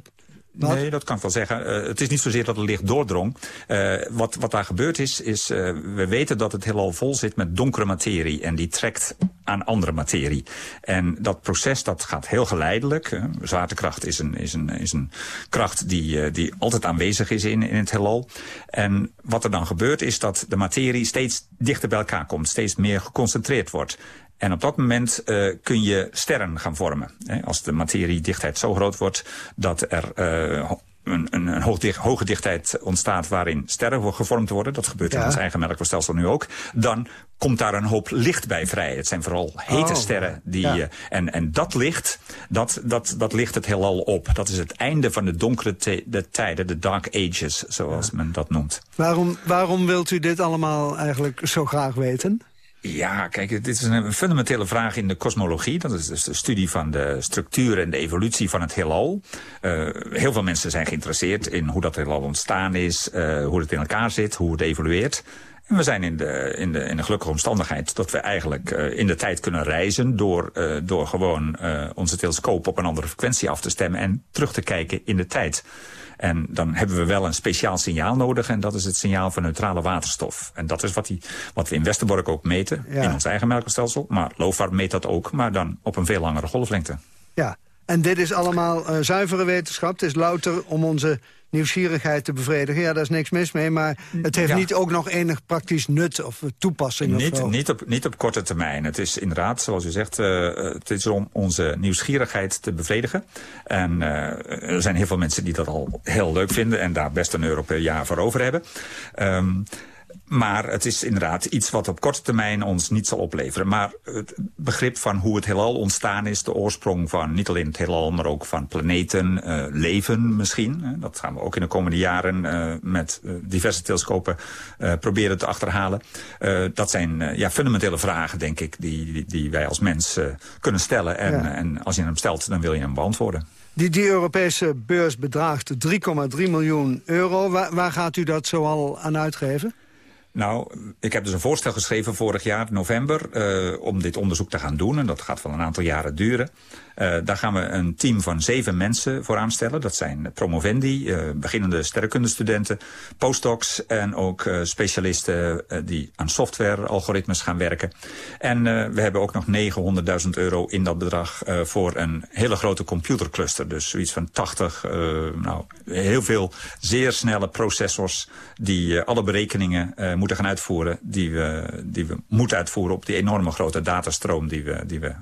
Nee, dat kan ik wel zeggen. Uh, het is niet zozeer dat het licht doordrong. Uh, wat, wat daar gebeurd is, is uh, we weten dat het heelal vol zit met donkere materie. En die trekt aan andere materie. En dat proces dat gaat heel geleidelijk. zwaartekracht is een, is een, is een kracht die, die altijd aanwezig is in, in het heelal. En wat er dan gebeurt is dat de materie steeds dichter bij elkaar komt. Steeds meer geconcentreerd wordt. En op dat moment uh, kun je sterren gaan vormen. Als de materiedichtheid zo groot wordt dat er uh, een, een, een hoog, hoge dichtheid ontstaat waarin sterren gevormd worden. Dat gebeurt ja. in ons eigen melkwegstelsel nu ook. Dan komt daar een hoop licht bij vrij. Het zijn vooral hete oh, sterren. Die, ja. uh, en, en dat licht, dat, dat, dat licht het heelal op. Dat is het einde van de donkere de tijden, de dark ages, zoals ja. men dat noemt. Waarom, waarom wilt u dit allemaal eigenlijk zo graag weten? Ja, kijk, dit is een fundamentele vraag in de kosmologie. Dat is dus de studie van de structuur en de evolutie van het heelal. Uh, heel veel mensen zijn geïnteresseerd in hoe dat heelal ontstaan is... Uh, hoe het in elkaar zit, hoe het evolueert. En we zijn in de, in de, in de gelukkige omstandigheid dat we eigenlijk uh, in de tijd kunnen reizen... door, door gewoon onze telescoop op een andere frequentie af te stemmen... en terug te kijken in de tijd. En dan hebben we wel een speciaal signaal nodig. En dat is het signaal van neutrale waterstof. En dat is wat, die, wat we in Westerbork ook meten. Ja. In ons eigen melkstelsel. Maar LOFAR meet dat ook. Maar dan op een veel langere golflengte. Ja, en dit is allemaal uh, zuivere wetenschap. Het is louter om onze nieuwsgierigheid te bevredigen. Ja, daar is niks mis mee, maar het heeft ja. niet ook nog enig praktisch nut of toepassing? Niet, of niet, op, niet op korte termijn. Het is inderdaad, zoals u zegt, uh, het is om onze nieuwsgierigheid te bevredigen. En uh, er zijn heel veel mensen die dat al heel leuk vinden... en daar best een euro per jaar voor over hebben. Um, maar het is inderdaad iets wat op korte termijn ons niet zal opleveren. Maar het begrip van hoe het heelal ontstaan is... de oorsprong van niet alleen het heelal, maar ook van planeten, uh, leven misschien. dat gaan we ook in de komende jaren uh, met uh, diverse telescopen proberen te achterhalen. dat zijn ja, fundamentele vragen, denk ik, die, die, die wij als mens kunnen stellen. En, ja. en als je hem stelt, dan wil je hem beantwoorden. Die, die Europese beurs bedraagt 3,3 miljoen euro. Waar, waar gaat u dat zoal aan uitgeven? Nou, ik heb dus een voorstel geschreven vorig jaar, november, uh, om dit onderzoek te gaan doen. En dat gaat wel een aantal jaren duren. Uh, daar gaan we een team van zeven mensen voor aanstellen. Dat zijn promovendi, uh, beginnende sterrenkundestudenten, postdocs en ook uh, specialisten die aan software-algoritmes gaan werken. En we hebben ook nog 900.000 euro in dat bedrag voor een hele grote computercluster. Dus zoiets van 80, nou, heel veel zeer snelle processors die alle berekeningen moeten gaan uitvoeren die we, die we moeten uitvoeren op die enorme grote datastroom die we, die we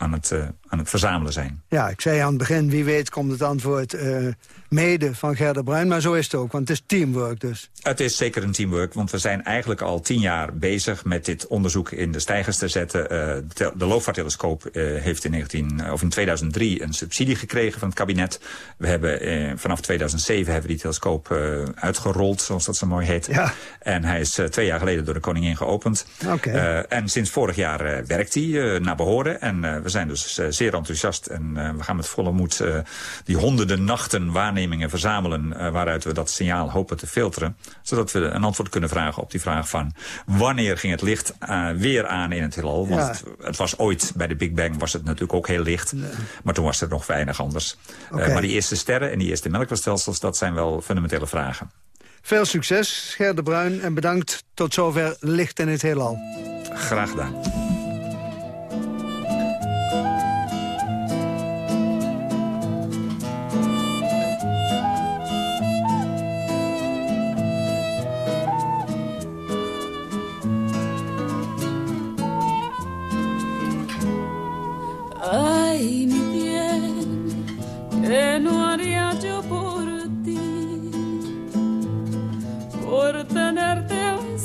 aan het, uh, aan het verzamelen zijn. Ja, ik zei aan het begin, wie weet komt het antwoord uh, mede van Gerda Bruin. Maar zo is het ook, want het is teamwork dus. Het is zeker een teamwork, want we zijn eigenlijk al tien jaar bezig... met dit onderzoek in de stijgers te zetten. Uh, de, loopvaarttelescoop heeft in, 19, of in 2003 een subsidie gekregen van het kabinet. We hebben vanaf 2007 hebben we die telescoop uitgerold, zoals dat zo mooi heet. Ja. En hij is twee jaar geleden door de koningin geopend. Okay. en sinds vorig jaar werkt hij naar behoren en we we zijn dus zeer enthousiast en we gaan met volle moed die honderden nachten waarnemingen verzamelen... waaruit we dat signaal hopen te filteren. Zodat we een antwoord kunnen vragen op die vraag van... wanneer ging het licht weer aan in het heelal? Want ja. het, het, was ooit, bij de Big Bang was het natuurlijk ook heel licht. Nee. Maar toen was er nog weinig anders. Okay. maar die eerste sterren en die eerste melkwegstelsels... dat zijn wel fundamentele vragen. Veel succes, Ger de Bruin. En bedankt tot zover Licht in het Heelal. Graag gedaan.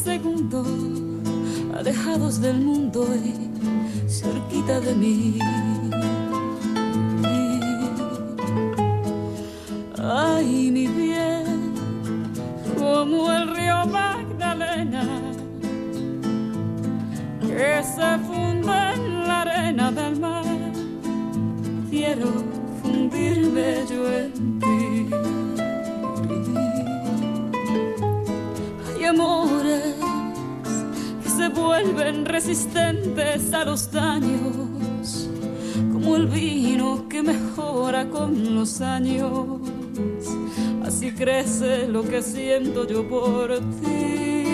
Segundo, alejados del mundo y cerquita de mí. Ay, mi bien, como el río Magdalena, que se funde en la arena del mar, quiero hundirme yo en ti. Que se vuelven resistentes a los daños, como el vino que mejora con los años. Así crece lo que siento yo por ti.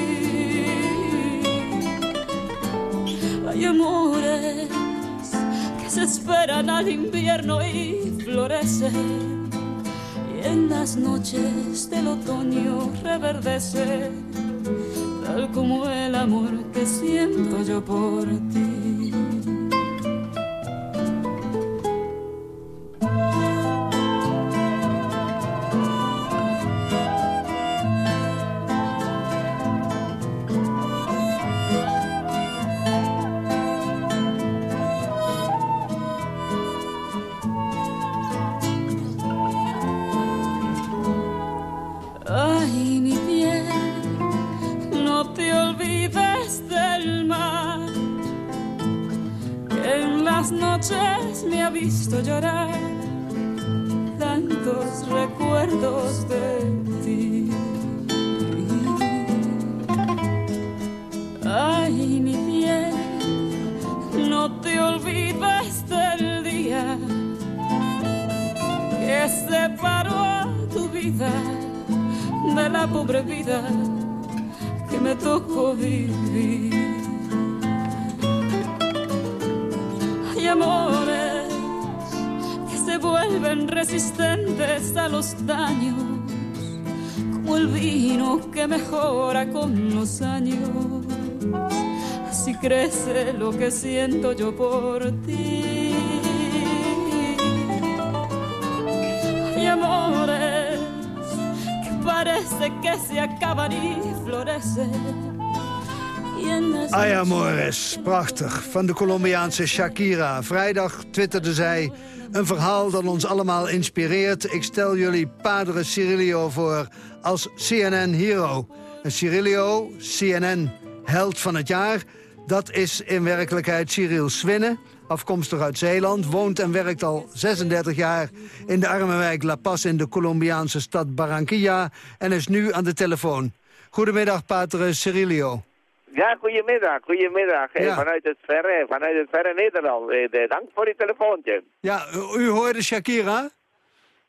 Hay amores que se esperan al invierno y florece y en las noches del otoño reverdece, tal como el amor que siento yo por ti. Los daños, como el vino que mejora con los años. Así crece lo que siento yo por ti. Hay amores que parece que se acaban y florecen Ay Amores, prachtig. Van de Colombiaanse Shakira. Vrijdag twitterde zij een verhaal dat ons allemaal inspireert. Ik stel jullie Padre Cirilio voor als CNN Hero. En Cirilio, CNN Held van het Jaar... dat is in werkelijkheid Cyril Swinne, afkomstig uit Zeeland... woont en werkt al 36 jaar in de arme wijk La Paz... in de Colombiaanse stad Barranquilla en is nu aan de telefoon. Goedemiddag, Padre Cirilio. Ja, goedemiddag, goedemiddag. Ja. Vanuit het verre, vanuit het verre Nederland. Eh, dank voor die telefoontje. Ja, u hoorde Shakira?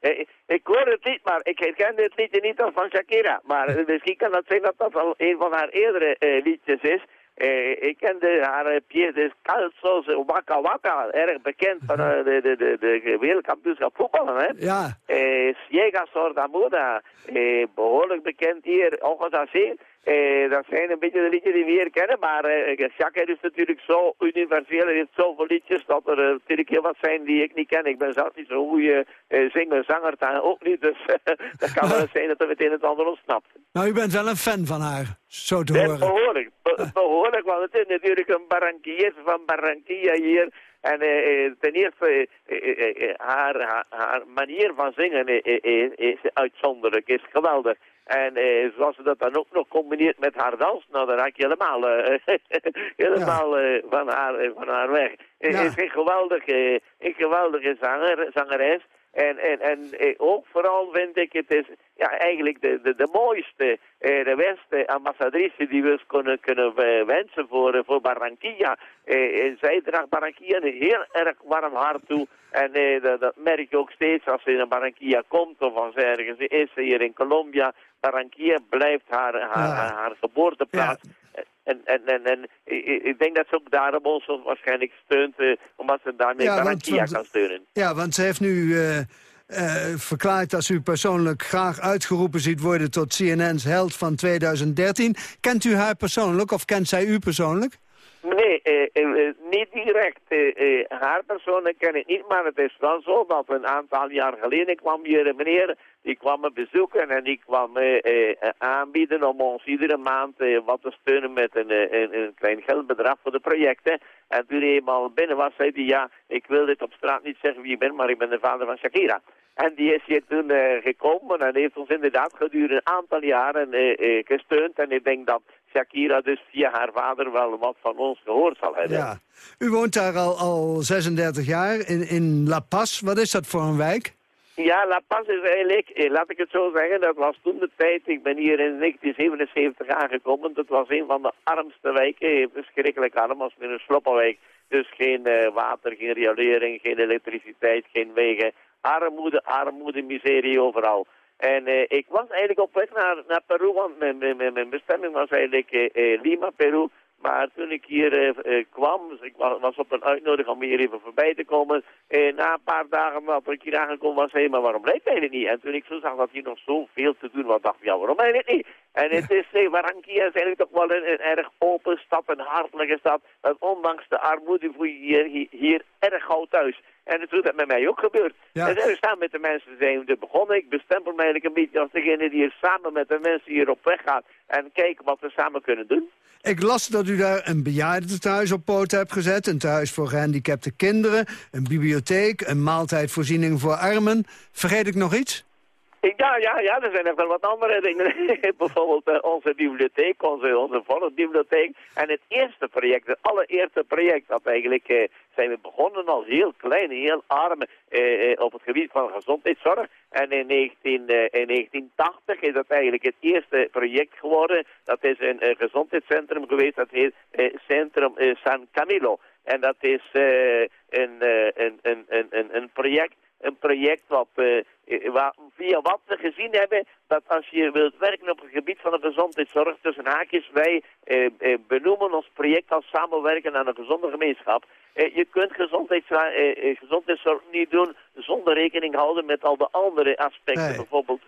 Eh, ik hoor het niet, maar ik herkende het liedje niet als van Shakira. Maar eh, misschien kan dat zijn dat dat al een van haar eerdere uh, liedjes is. Uh, ik kende haar pièce Calzos Waka Waka, erg bekend van uh, de, de, de, de wereldkampioenschap voetballen. Hè? Ja. Uh, Ciega Sordamuda, behoorlijk bekend hier, Ojos Eh, dat zijn een beetje de liedjes die we hier kennen, maar uh, Jacques is natuurlijk zo universeel en heeft zoveel liedjes dat er uh, natuurlijk heel wat zijn die ik niet ken. Ik ben zelf niet zo'n goede uh, zinger, zanger, dan ook niet, dus [LAUGHS] dat kan wel zijn dat er meteen het ander ontsnapt. Nou, u bent wel een fan van haar, zo te horen. Behoorlijk, be behoorlijk, want het is natuurlijk een Barranquilla van Barranquilla hier. En ten eerste, haar, haar, haar, manier van zingen is uitzonderlijk, is geweldig. En eh, zoals ze dat dan ook nog combineert met haar dans, nou dan raak je helemaal, uh, [LAUGHS] helemaal uh, van, haar, van haar weg. Ja. Is een geweldige, een geweldige zanger, zangeres. En, en, en ook vooral vind ik het is ja, eigenlijk de, de, de mooiste, eh, de beste ambassadrice die we kunnen, kunnen wensen voor, voor Barranquilla. Eh, zij draagt Barranquilla een heel erg warm hart toe. En eh, dat, dat, merk je ook steeds als ze in Barranquilla komt of als ze ergens is hier in Colombia. Barranquilla blijft haar, haar, ja. haar, haar geboorteplaats. Ja. En, en, en, en ik denk dat ze ook daarom ons waarschijnlijk steunt, uh, omdat ze daarmee ja, Barranquilla want, kan steunen. Ja, want ze heeft nu uh, uh, verklaard dat ze u persoonlijk graag uitgeroepen ziet worden tot CNN's held van 2013. Kent u haar persoonlijk of kent zij u persoonlijk? Nee, eh, eh, niet direct. Eh, haar persoonlijk ken ik niet, maar het is wel zo dat een aantal jaar geleden kwam hier een meneer, die kwam me bezoeken en die kwam aanbieden om ons iedere maand wat te steunen met een, een, een, klein geldbedrag voor de projecten. En toen hij eenmaal binnen was, zei hij, ja, ik wil dit op straat niet zeggen wie ik ben, maar ik ben de vader van Shakira. En die is hier toen gekomen en heeft ons inderdaad gedurende een aantal jaren gesteund. En ik denk dat Shakira dus via haar vader wel wat van ons gehoord zal hebben. Ja. U woont daar al, al 36 jaar in, in La Paz. Wat is dat voor een wijk? Ja, La Paz is eigenlijk, eh, laat ik het zo zeggen, dat was toen de tijd, ik ben hier in 1977 aangekomen, dat was een van de armste wijken, verschrikkelijk arm, als een sloppenwijk. Dus geen uh, water, geen riolering, geen elektriciteit, geen wegen. Armoede, armoede, miserie overal. En uh, ik was eigenlijk op weg naar, naar Peru, want mijn, mijn, mijn bestemming was eigenlijk uh, uh, Lima, Peru. Maar toen ik hier kwam, dus ik was, was, op een uitnodiging om hier even voorbij te komen. na een paar dagen dat ik hier aangekomen was, hé, maar waarom blijft hij niet? En toen ik zo zag dat hier nog zoveel te doen was, dacht ik, ja, waarom eigenlijk niet? En het is, eh, Barranquilla is eigenlijk toch wel een, een, erg open stad, een hartelijke stad. Dat ondanks de armoede voel je hier, hier, hier erg gauw thuis. En is dat met mij ook gebeurd. Ja. En we staan met de mensen zijn we begonnen. Ik bestempel mij eigenlijk een beetje als degene die samen met de mensen hier op weg gaat. En kijken wat we samen kunnen doen. Ik las dat u daar een bejaardentehuis op poot hebt gezet. Een thuis voor gehandicapte kinderen. Een bibliotheek. Een maaltijdvoorziening voor armen. Vergeet ik nog iets? [LAUGHS] Ja, ja, ja, er zijn nog wel wat andere dingen. [LAUGHS] Bijvoorbeeld uh, onze bibliotheek, onze, onze volksbibliotheek. En het eerste project, het allereerste project, dat eigenlijk uh, zijn we begonnen als heel klein, heel arm uh, op het gebied van gezondheidszorg. En in, 19, in 1980 is dat eigenlijk het eerste project geworden. Dat is een gezondheidscentrum geweest, dat heet Centrum San Camilo. En dat is een, een, een, een, een project een project wat, via wat we gezien hebben dat als je wilt werken op het gebied van de gezondheidszorg, tussen haakjes, wij uh, uh, benoemen ons project als samenwerken aan een gezonde gemeenschap. je kunt gezondheids, gezondheidszorg niet doen zonder rekening houden met al de andere aspecten. Nee. Bijvoorbeeld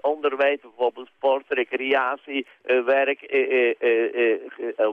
onderwijs, bijvoorbeeld sport, recreatie, werk,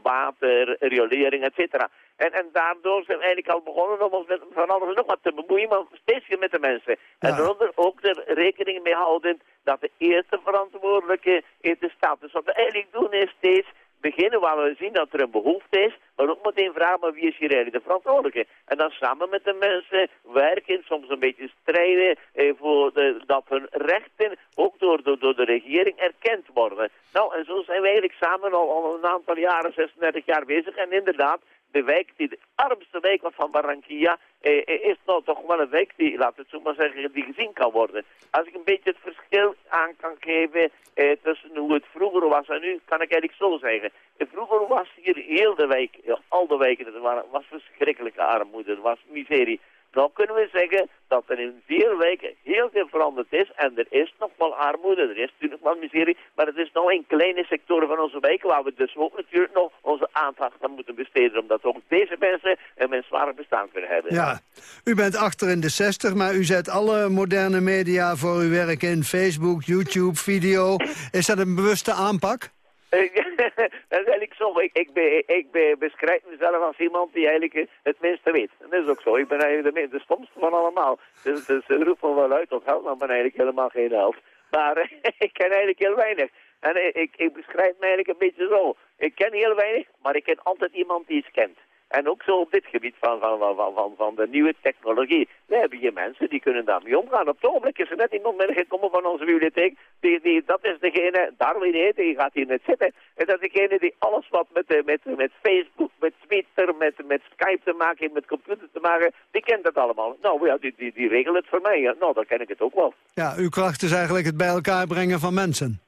water, riolering, et cetera. En, en daardoor zijn we eigenlijk al begonnen om ons met van alles nog wat te bemoeien, maar steeds meer met de mensen. Ja. En daaronder ook er rekening mee houden dat de eerste verantwoordelijke in de staat is. Wat we eigenlijk doen is steeds beginnen waar we zien dat er een behoefte is, maar ook meteen vragen, maar wie is hier eigenlijk de verantwoordelijke? En dan samen met de mensen werken, soms een beetje strijden eh, voor de, dat hun rechten ook door, door, door de regering erkend worden. Nou, en zo zijn we eigenlijk samen al, al een aantal jaren, 36 jaar bezig. En inderdaad, de wijk die de armste wijk was van Barranquilla, eh, eh, is nou toch wel een wijk die, we het zo maar zeggen, die gezien kan worden. Als ik een beetje het verschil aan kan geven eh, tussen hoe het vroeger was en nu, kan ik eigenlijk zo zeggen. Eh, vroeger was hier heel de wijk, al de wijken, er was verschrikkelijke armoede, er was miserie. Dan kunnen we zeggen dat er in veel wijken heel veel veranderd is. En er is nog wel armoede, er is natuurlijk wel miserie. Maar het is nog in kleine sectoren van onze wijken waar we dus ook natuurlijk nog onze aandacht aan moeten besteden. Omdat ook deze mensen een menswaardig bestaan kunnen hebben. Ja, u bent achter in de 60, maar u zet alle moderne media voor uw werk in. Facebook, YouTube, video. Is dat een bewuste aanpak? Dat is eigenlijk zo. Ik, ik, ik beschrijf mezelf als iemand die eigenlijk het minste weet. dat is ook zo. Ik ben eigenlijk de, stomste van allemaal. Dus, dus roep me wel uit tot held, maar eigenlijk helemaal geen held. Maar [LAUGHS] ik ken eigenlijk heel weinig. En ik, ik beschrijf me eigenlijk een beetje zo. Ik ken heel weinig, maar ik ken altijd iemand die iets kent. En ook zo op dit gebied van, van, van, van, de nieuwe technologie. We hebben hier mensen die kunnen daarmee omgaan. Op het ogenblik is er net iemand binnengekomen van onze bibliotheek. Die, die, dat is degene, Darwin heet, die gaat hier net zitten. En dat is degene die alles wat met, eh, met, met Facebook, met Twitter, met, met Skype te maken heeft, met computer te maken, die kent dat allemaal. Nou ja, die, die, die regelen het voor mij. Nou, dan ken ik het ook wel. Ja, uw kracht is eigenlijk het bij elkaar brengen van mensen.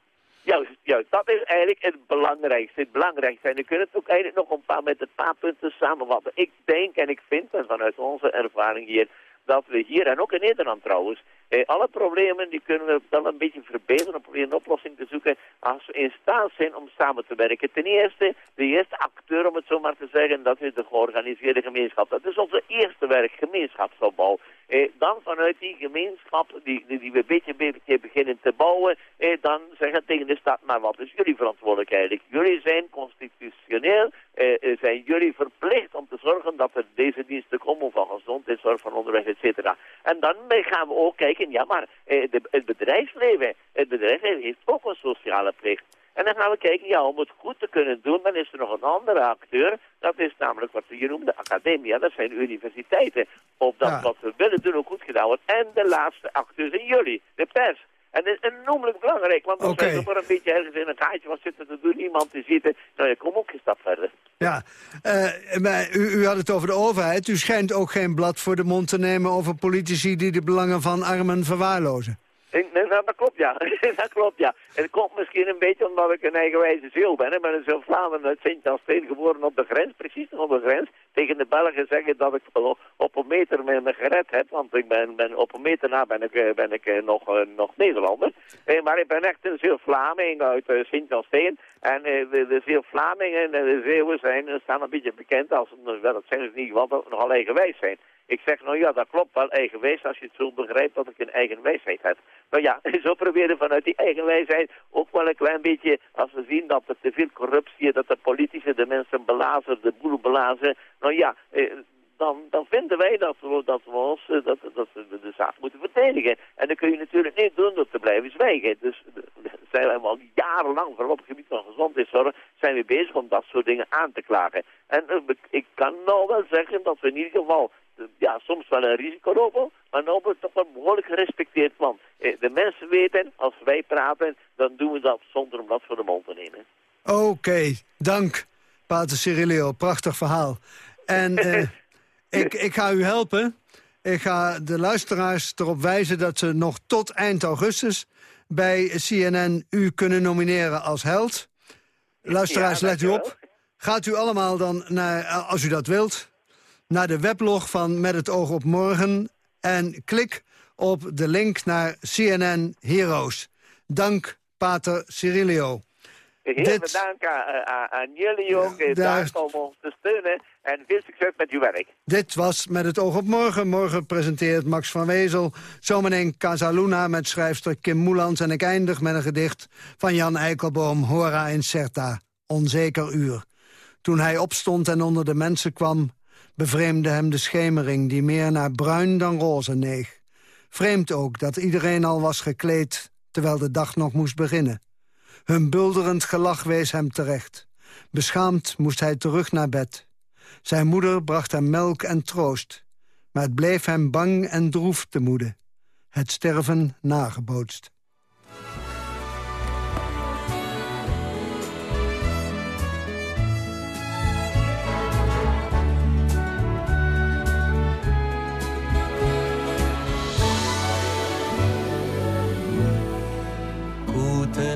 Juist, juist. Dat is eigenlijk het belangrijkste. Het belangrijkste. En we kunnen het ook eigenlijk nog een paar met een paar punten samenvatten. Ik denk en ik vind, en vanuit onze ervaring hier, dat we hier, en ook in Nederland trouwens, eh, alle problemen die kunnen we wel een beetje verbeteren om proberen een oplossing te zoeken als we in staat zijn om samen te werken. Ten eerste, de eerste acteur, om het zo maar te zeggen, dat is de georganiseerde gemeenschap. Dat is onze eerste werk, gemeenschapsopbouw. Eh, dan vanuit die gemeenschap die, die, we beetje, beetje beginnen te bouwen, eh, dan zeggen tegen de staat, maar wat is jullie verantwoordelijkheid? Jullie zijn constitutioneel, eh, eh, zijn jullie verplicht om zorgen dat er deze diensten komen van gezondheidszorg, van onderwijs, et cetera. En dan gaan we ook kijken, ja maar eh, de, het bedrijfsleven, het bedrijfsleven heeft ook een sociale plicht. En dan gaan we kijken, ja, om het goed te kunnen doen, dan is er nog een andere acteur. Dat is namelijk wat we hier noemen de academia, dat zijn universiteiten. Of dat wat we willen doen ook goed gedaan wordt. En de laatste acteur zijn jullie, de pers. En dat is enormelijk belangrijk, want als okay. wij maar een beetje ergens in een gaatje van zitten te doen, iemand te zitten, nou je komt ook een stap verder. Ja, uh, maar u, had het over de overheid. U schijnt ook geen blad voor de mond te nemen over politici die de belangen van armen verwaarlozen. Nou, dat klopt, ja. [LAUGHS] dat klopt, ja. Het komt misschien een beetje omdat ik een eigenwijze ziel ben. Ik ben een Vlaanderen uit Sint-Jansteen geboren op de grens, precies op de grens. Tegen de Belgen zeggen dat ik op een meter me, gered heb, want ik ben, ben op een meter na ben ik, eh, ben ik eh, nog, uh, nog Nederlander. Eh, maar ik ben echt een ziel Vlaming uit Sint-Jansteen. En de, de ziel Vlamingen en de Zeeuwen zijn, staan een beetje bekend als, wel, dat zijn ze niet, want nogal eigenwijs zijn. Ik zeg, nou ja, dat klopt wel, eigenwijs, als je het zo begrijpt dat ik een eigen wijsheid heb. Nou ja, [LAUGHS] zo proberen vanuit die eigen wijsheid ook wel een klein beetje, als we zien dat er te veel corruptie is, dat de politici de mensen belazen, de boel belazen. Nou ja, eh, dan, dan vinden wij dat we, dat we ons eh, dat, dat we de zaak moeten verdedigen. En dan kun je natuurlijk niet doen door te blijven zwijgen. Dus [LAUGHS] zijn we al jarenlang, vooral op het gebied van gezondheidszorg, zijn we bezig om dat soort dingen aan te klagen. En ik kan nou wel zeggen dat we in ieder geval ja, soms wel een risico lopen, maar nou wordt toch wel behoorlijk gerespecteerd. Want eh, de mensen weten, als wij praten, dan doen we dat zonder om dat voor de mond te nemen. Oké, dank, Pater Cirilio. Prachtig verhaal. En eh, [LAUGHS] ik, ik ga u helpen. Ik ga de luisteraars erop wijzen dat ze nog tot eind augustus... bij CNN u kunnen nomineren als held. Luisteraars, let u op. Gaat u allemaal dan, naar, als u dat wilt naar de weblog van Met het oog op morgen... en klik op de link naar CNN Heroes. Dank, Pater Cirilio. Heel Dit... bedankt aan, aan, jullie ook. Ja, Dank om ons te steunen. En veel succes met uw werk. Dit was Met het oog op morgen. Morgen presenteert Max van Wezel. Zometeen Casaluna met schrijfster Kim Moelans. En ik eindig met een gedicht van Jan Eikelboom. Hora Incerta. Onzeker uur. Toen hij opstond en onder de mensen kwam bevreemde hem de schemering die meer naar bruin dan roze neeg. Vreemd ook dat iedereen al was gekleed, terwijl de dag nog moest beginnen. Hun bulderend gelach wees hem terecht. Beschaamd moest hij terug naar bed. Zijn moeder bracht hem melk en troost. Maar het bleef hem bang en droef te moede. Het sterven nagebootst.